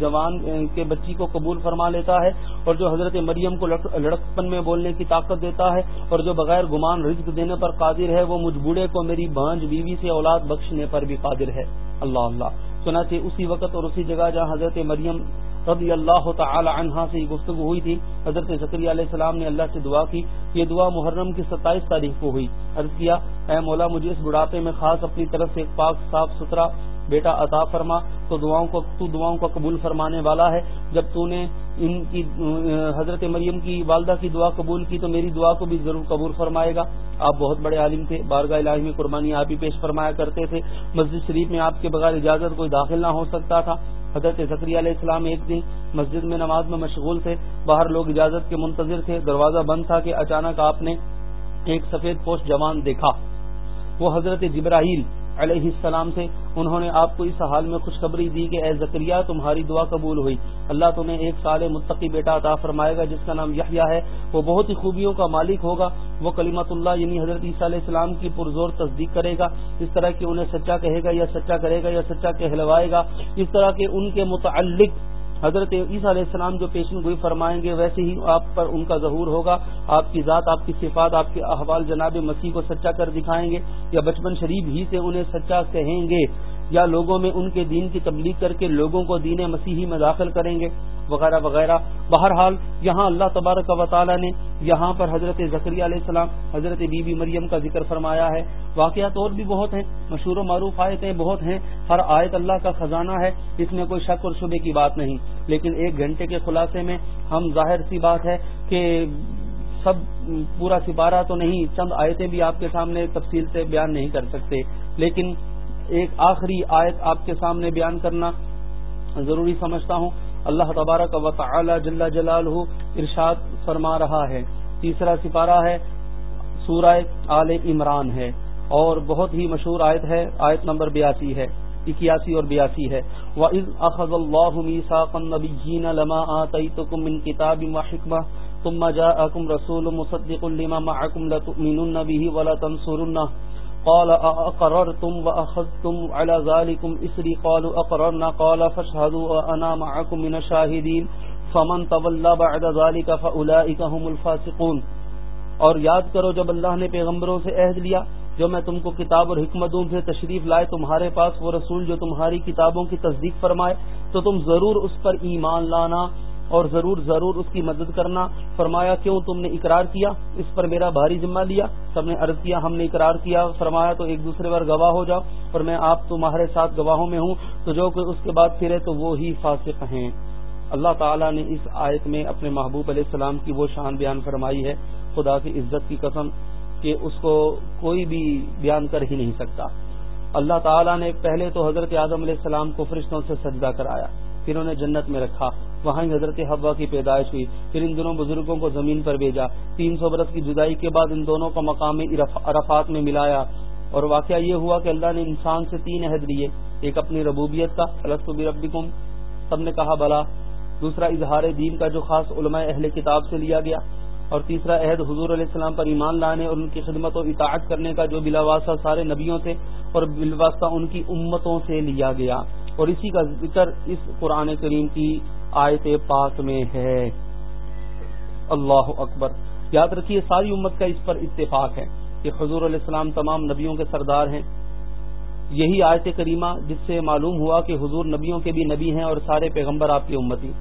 جوان کے بچی کو قبول فرما لیتا ہے اور جو حضرت مریم کو لڑکپن میں بولنے کی طاقت دیتا ہے اور جو بغیر گمان رزق دینے پر قادر ہے وہ مجھ بوڑھے کو میری بانج بیوی سے اولاد بخشنے پر بھی قادر ہے۔ اللہ اللہ۔ چنانچہ اسی وقت اور اسی جگہ جہاں حضرت مریم رضی اللہ تعالی عنہا سے گفتگو ہوئی تھی، حضرت ذکری علیہ السلام نے اللہ سے دعا کی۔ یہ دعا محرم کی ستائیس تاریخ کو ہوئی۔ عرض کیا، اے مولا، مجھے اس بڑھاپے میں خاص اپنی طرف سے ایک پاک، صاف ستھرا بیٹا عطا فرما، تو دعاؤں کو، تو دعاؤں کا قبول فرمانے والا ہے۔ جب تو نے ان کی، حضرت مریم کی والدہ کی دعا قبول کی، تو میری دعا کو بھی ضرور قبول فرمائے گا۔ آپ بہت بڑے عالم تھے، بارگاہ الہی میں قربانی آپ ہی پیش فرمایا کرتے تھے۔ مسجد شریف میں آپ کے بغیر اجازت کوئی داخل نہ ہو سکتا تھا۔ حضرت ذکری علیہ السلام ایک دن مسجد میں نماز میں مشغول تھے۔ باہر لوگ اجازت کے منتظر تھے۔ دروازہ بند تھا کہ اچانک آپ نے ایک سفید پوش جوان دیکھا۔ وہ حضرت جبراہیل علیہ السلام سے انہوں نے آپ کو اس حال میں خوشخبری دی کہ اے زکریہ تمہاری دعا قبول ہوئی۔ اللہ تمہیں ایک سال متقی بیٹا عطا فرمائے گا، جس کا نام یحییٰ ہے۔ وہ بہت ہی خوبیوں کا مالک ہوگا۔ وہ کلیمت اللہ یعنی حضرت عیسیٰ علیہ السلام کی پرزور تصدیق کرے گا۔ اس طرح کہ انہیں سچا کہے گا یا سچا کرے گا یا سچا کہلوائے گا۔ اس طرح کہ ان کے متعلق حضرت عیسیٰ علیہ السلام جو پیشن گوئی فرمائیں گے، ویسے ہی آپ پر ان کا ظہور ہوگا۔ آپ کی ذات، آپ کی صفات، آپ کے احوال جناب مسیح کو سچا کر دکھائیں گے یا بچپن شریف ہی سے انہیں سچا کہیں گے۔ یا لوگوں میں ان کے دین کی تبلیغ کر کے لوگوں کو دین مسیحی میں داخل کریں گے، وغیرہ وغیرہ۔ بہرحال، یہاں اللہ تبارک و تعالی نے یہاں پر حضرت ذکری علیہ السلام، حضرت بی بی مریم کا ذکر فرمایا ہے۔ واقعات اور بھی بہت ہیں، مشہور و معروف آیتیں بہت ہیں۔ ہر آیت اللہ کا خزانہ ہے، اس میں کوئی شک اور شبے کی بات نہیں۔ لیکن ایک گھنٹے کے خلاصے میں ہم ظاہر سی بات ہے کہ سب پورا سپارہ تو نہیں، چند آیتیں بھی آپ کے سامنے تفصیل سے بیان نہیں کر سکتے۔ لیکن ایک آخری آیت آپ کے سامنے بیان کرنا ضروری سمجھتا ہوں۔ اللہ تبارک و تعالی جل جلال ارشاد فرما رہا ہے۔ تیسرا سپارہ ہے، سورہ آل عمران ہے۔ اور بہت ہی مشہور آیت ہے، آیت نمبر بیاسی ہے، اکیاسی اور بیاسی ہے۔ وہ از اخذ وَإِذْ أَخَذَ اللَّهُ مِيثَاقَ النَّبِيِّينَ لَمَا آتَيْتُكُم مِّن كِتَابٍ وَحِكْمَةٍ ثُمَّ جَاءَكُمْ رَسُولٌ مُصَدِّقٌ لِّمَا مَعَكُمْ لَتُؤْمِنُنَّ بِهِ وَلَتَنصُرُنَّهُ قال اقررتم واخذتم على ذلكم اسري قالوا اقررنا قال، فاشهدوا وانا معكم من الشاهدين. فمن تولى بعد ذلك فاولئك هم الفاسقون. اور یاد کرو، جب اللہ نے پیغمبروں سے عہد لیا، جو میں تم کو کتاب اور حکمتوں سے تشریف لائے، تمہارے پاس وہ رسول جو تمہاری کتابوں کی تصدیق فرمائے، تو تم ضرور اس پر ایمان لانا اور ضرور ضرور اس کی مدد کرنا۔ فرمایا، کیوں تم نے اقرار کیا؟ اس پر میرا بھاری ذمہ لیا۔ سب نے عرض کیا، ہم نے اقرار کیا۔ فرمایا، تو ایک دوسرے پر گواہ ہو جاؤ۔ اور میں آپ تمہارے ساتھ گواہوں میں ہوں۔ تو جو کہ اس کے بعد پھرے، تو وہ ہی فاسق ہیں۔ اللہ تعالیٰ نے اس آیت میں اپنے محبوب علیہ السلام کی وہ شان بیان فرمائی ہے۔ خدا کی عزت کی قسم کہ اس کو کوئی بھی بیان کر ہی نہیں سکتا۔ اللہ تعالیٰ نے پہلے تو حضرت اعظم علیہ السلام کو فرشتوں سے سجدہ کرایا، پھر انہیں جنت میں رکھا۔ وہاں حضرت حوا کی پیدائش ہوئی۔ پھر ان دونوں بزرگوں کو زمین پر بھیجا۔ تین سو برس کی جدائی کے بعد ان دونوں کا مقام عرفات میں ملایا۔ اور واقعہ یہ ہوا کہ اللہ نے انسان سے تین عہد لیے۔ ایک اپنی ربوبیت کا ربکم سب نے کہا، بلا۔ دوسرا اظہار دین کا جو خاص علماء اہل کتاب سے لیا گیا۔ اور تیسرا عہد حضور علیہ السلام پر ایمان لانے اور ان کی خدمت و اطاعت کرنے کا جو بلاواسطہ سارے نبیوں سے اور بلواسطہ ان کی امتوں سے لیا گیا۔ اور اسی کا ذکر اس قرآن کریم کی آیت پاک میں ہے۔ اللہ اکبر۔ یاد رکھیے، ساری امت کا اس پر اتفاق ہے کہ حضور علیہ السلام تمام نبیوں کے سردار ہیں۔ یہی آیت کریمہ جس سے معلوم ہوا کہ حضور نبیوں کے بھی نبی ہیں اور سارے پیغمبر آپ کی امتی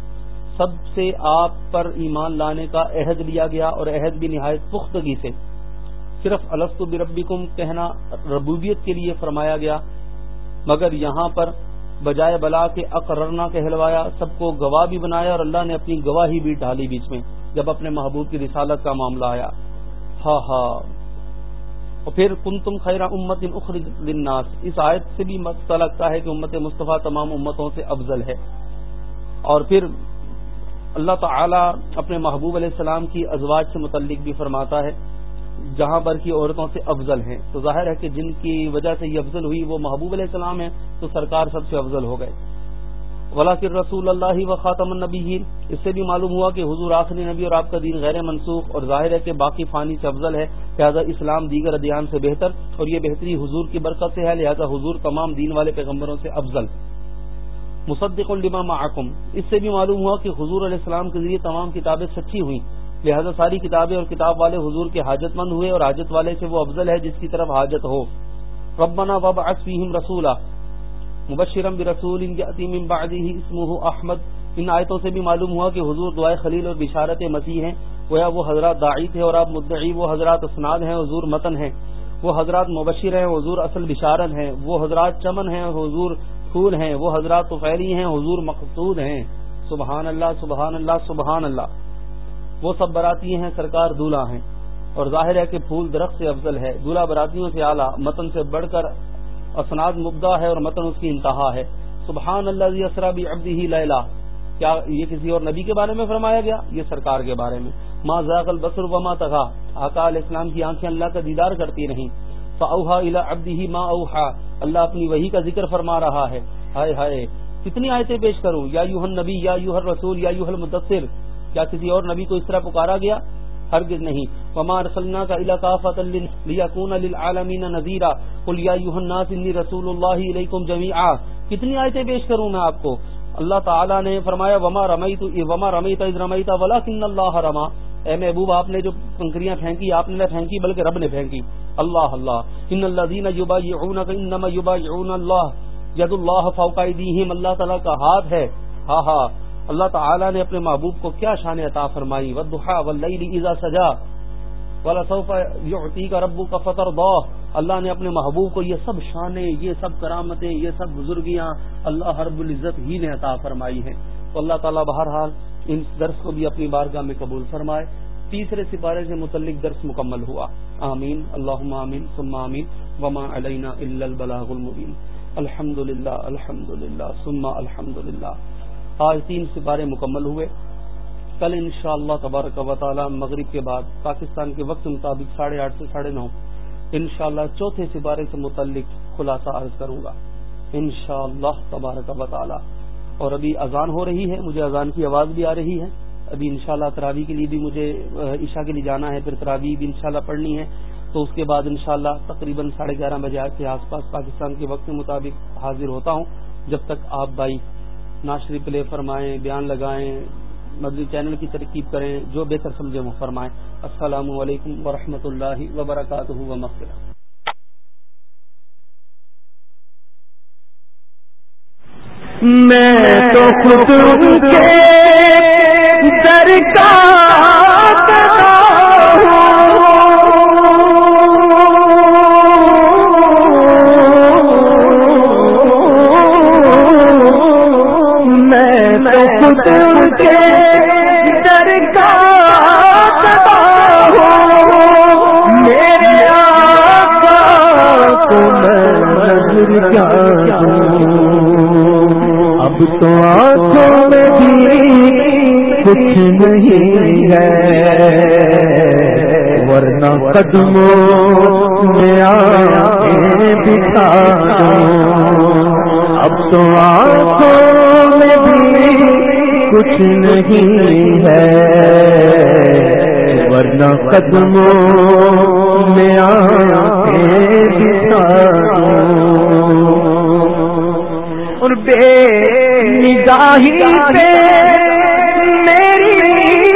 سب سے آپ پر ایمان لانے کا عہد لیا گیا اور عہد بھی نہایت پختگی سے۔ صرف السط بربکم کہنا ربوبیت کے لیے فرمایا گیا، مگر یہاں پر بجائے بلا کے اقررنا کہلوایا، سب کو گواہ بھی بنایا اور اللہ نے اپنی گواہی بھی ڈالی بیچ میں، جب اپنے محبوب کی رسالت کا معاملہ آیا۔ ہاں ہاں۔ اور پھر کن تم خیر امت للناس۔ اس آیت سے بھی پتہ لگتا ہے کہ امت مصطفیٰ تمام امتوں سے افضل ہے۔ اور پھر اللہ تعالی اپنے محبوب علیہ السلام کی ازواج سے متعلق بھی فرماتا ہے۔ جہاں پر کی عورتوں سے افضل ہیں۔ تو ظاہر ہے کہ جن کی وجہ سے یہ افضل ہوئی وہ محبوب علیہ السلام ہیں، تو سرکار سب سے افضل ہو گئے۔ ولاکر رسول اللہ و خاتم النبی اس سے بھی معلوم ہوا کہ حضور آخری نبی اور آپ کا دین غیر منسوخ، اور ظاہر ہے کہ باقی فانی سے افضل ہے۔ لہٰذا اسلام دیگر ادیان سے بہتر، اور یہ بہتری حضور کی برکت سے ہے۔ لہذا حضور تمام دین والے پیغمبروں سے افضل۔ مصدق الما معکم اس سے بھی معلوم ہوا کہ حضور علیہ السلام کے ذریعے تمام کتابیں سچی ہوئیں۔ لہذا ساری کتابیں اور کتاب والے حضور کے حاجت مند ہوئے اور حاجت والے سے وہ افضل ہے جس کی طرف حاجت ہو۔ ربنا وب فیہم رسولا مبشرم برسول من بعده اسمه احمد۔ ان آیتوں سے بھی معلوم ہوا کہ حضور دعائے خلیل اور بشارت مسیح ہیں۔ گویا وہ حضرات داعی تھے اور آپ مدعی، وہ حضرات اسناد ہیں، حضور متن ہیں۔ وہ حضرات مبشر ہیں، حضور اصل بشارت ہیں۔ وہ حضرات چمن ہیں، حضور پھول ہیں۔ وہ حضرات طفیلی ہیں، حضور مقصود ہیں۔ سبحان اللہ سبحان اللہ سبحان اللہ۔ وہ سب براتی ہیں، سرکار دولہا ہیں۔ اور ظاہر ہے کہ پھول درخت سے افضل ہے۔ دولہا براتیوں سے اعلیٰ، متن سے بڑھ کر اسناد مبدا ہے اور متن اس کی انتہا ہے۔ سبحان اللہ اسرا بھی ابدی ہی لیلا کیا یہ کسی اور نبی کے بارے میں فرمایا گیا؟ یہ سرکار کے بارے میں۔ ماں ذاق البصر وما تغا آقا علیہ السلام کی آنکھیں اللہ کا دیدار کرتی رہیں۔ فاوحا الى عبده ما اوحا۔ اللہ اپنی وہی کا ذکر فرما رہا ہے۔ ہائے ہائے، کتنی آیتیں پیش کروں؟ یا یوہن نبی یا یوہر رسول یا یوہل مدثر کیا کسی اور نبی کو اس طرح پکارا گیا؟ ہرگز نہیں۔ وما رسلنا کا علاقافت لیکون للعالمین نذیرا قل یا ایوہ الناس انی رسول اللہ علیکم جمیعا کتنی آیتیں پیش کروں میں آپ کو؟ اللہ تعالیٰ نے فرمایا، وما رمیت وما رمیت اذ رمیت ولکن اللہ رما اے محبوب، آپ نے جو کنکریاں پھینکی، آپ نے نہ پھینکی بلکہ رب نے پھینکی۔ اللہ اللہ۔ ان الذین یبایعونک انما یبایعون اللہ ید اللہ فوق ایدیہم اللہ تعالیٰ کا ہاتھ ہے۔ ہاں ہاں۔ اللہ تعالیٰ نے اپنے محبوب کو کیا شان عطا فرمائی؟ ودحا واللیل اذا سجا والا سوف یعطی کا ربو کا فطر اللہ نے اپنے محبوب کو یہ سب شانیں، یہ سب کرامتیں، یہ سب بزرگیاں اللہ حرب العزت ہی نے عطا فرمائی ہیں۔ تو اللہ تعالیٰ بہرحال ان درس کو بھی اپنی بارگاہ میں قبول فرمائے۔ تیسرے سپارے سے متعلق درس مکمل ہوا۔ آمین۔ اللہ آمین۔ ثم آمین۔ وما علینا الا البلاغ المبین الحمد للہ الحمد للہ ثم الحمد للہ آج تین سپارے مکمل ہوئے۔ کل ان شاء اللہ تبارک و تعالی مغرب کے بعد، پاکستان کے وقت مطابق ساڑھے آٹھ سے ساڑھے نو ان شاء اللہ چوتھے سپارے سے متعلق خلاصہ عرض کروں گا۔ ان شاء اللہ تبارک و تعالی۔ اور ابھی اذان ہو رہی ہے، مجھے اذان کی آواز بھی آ رہی ہے۔ ابھی انشاءاللہ شاء تراوی کے لیے بھی مجھے عشاء کے لیے جانا ہے، پھر تراوی بھی انشاءاللہ پڑھنی ہے۔ تو اس کے بعد انشاءاللہ تقریباً ساڑھے گیارہ بجے کے آس پاس پاکستان کے وقت کے مطابق حاضر ہوتا ہوں۔ جب تک آپ بھائی ناشری پلے فرمائیں، بیان لگائیں، مدنی چینل کی ترکیب کریں، جو بہتر سمجھے وہ فرمائیں۔ السلام علیکم ورحمۃ اللہ وبرکاتہ و میں تو خود کے اب کچھ نہیں ہے۔ ورنہ قدموں میں بٹھا اب تو آنکھوں میں بھی کچھ نہیں ہے۔ ورنہ قدموں میں بٹھا اور بے نگاہی پہ میری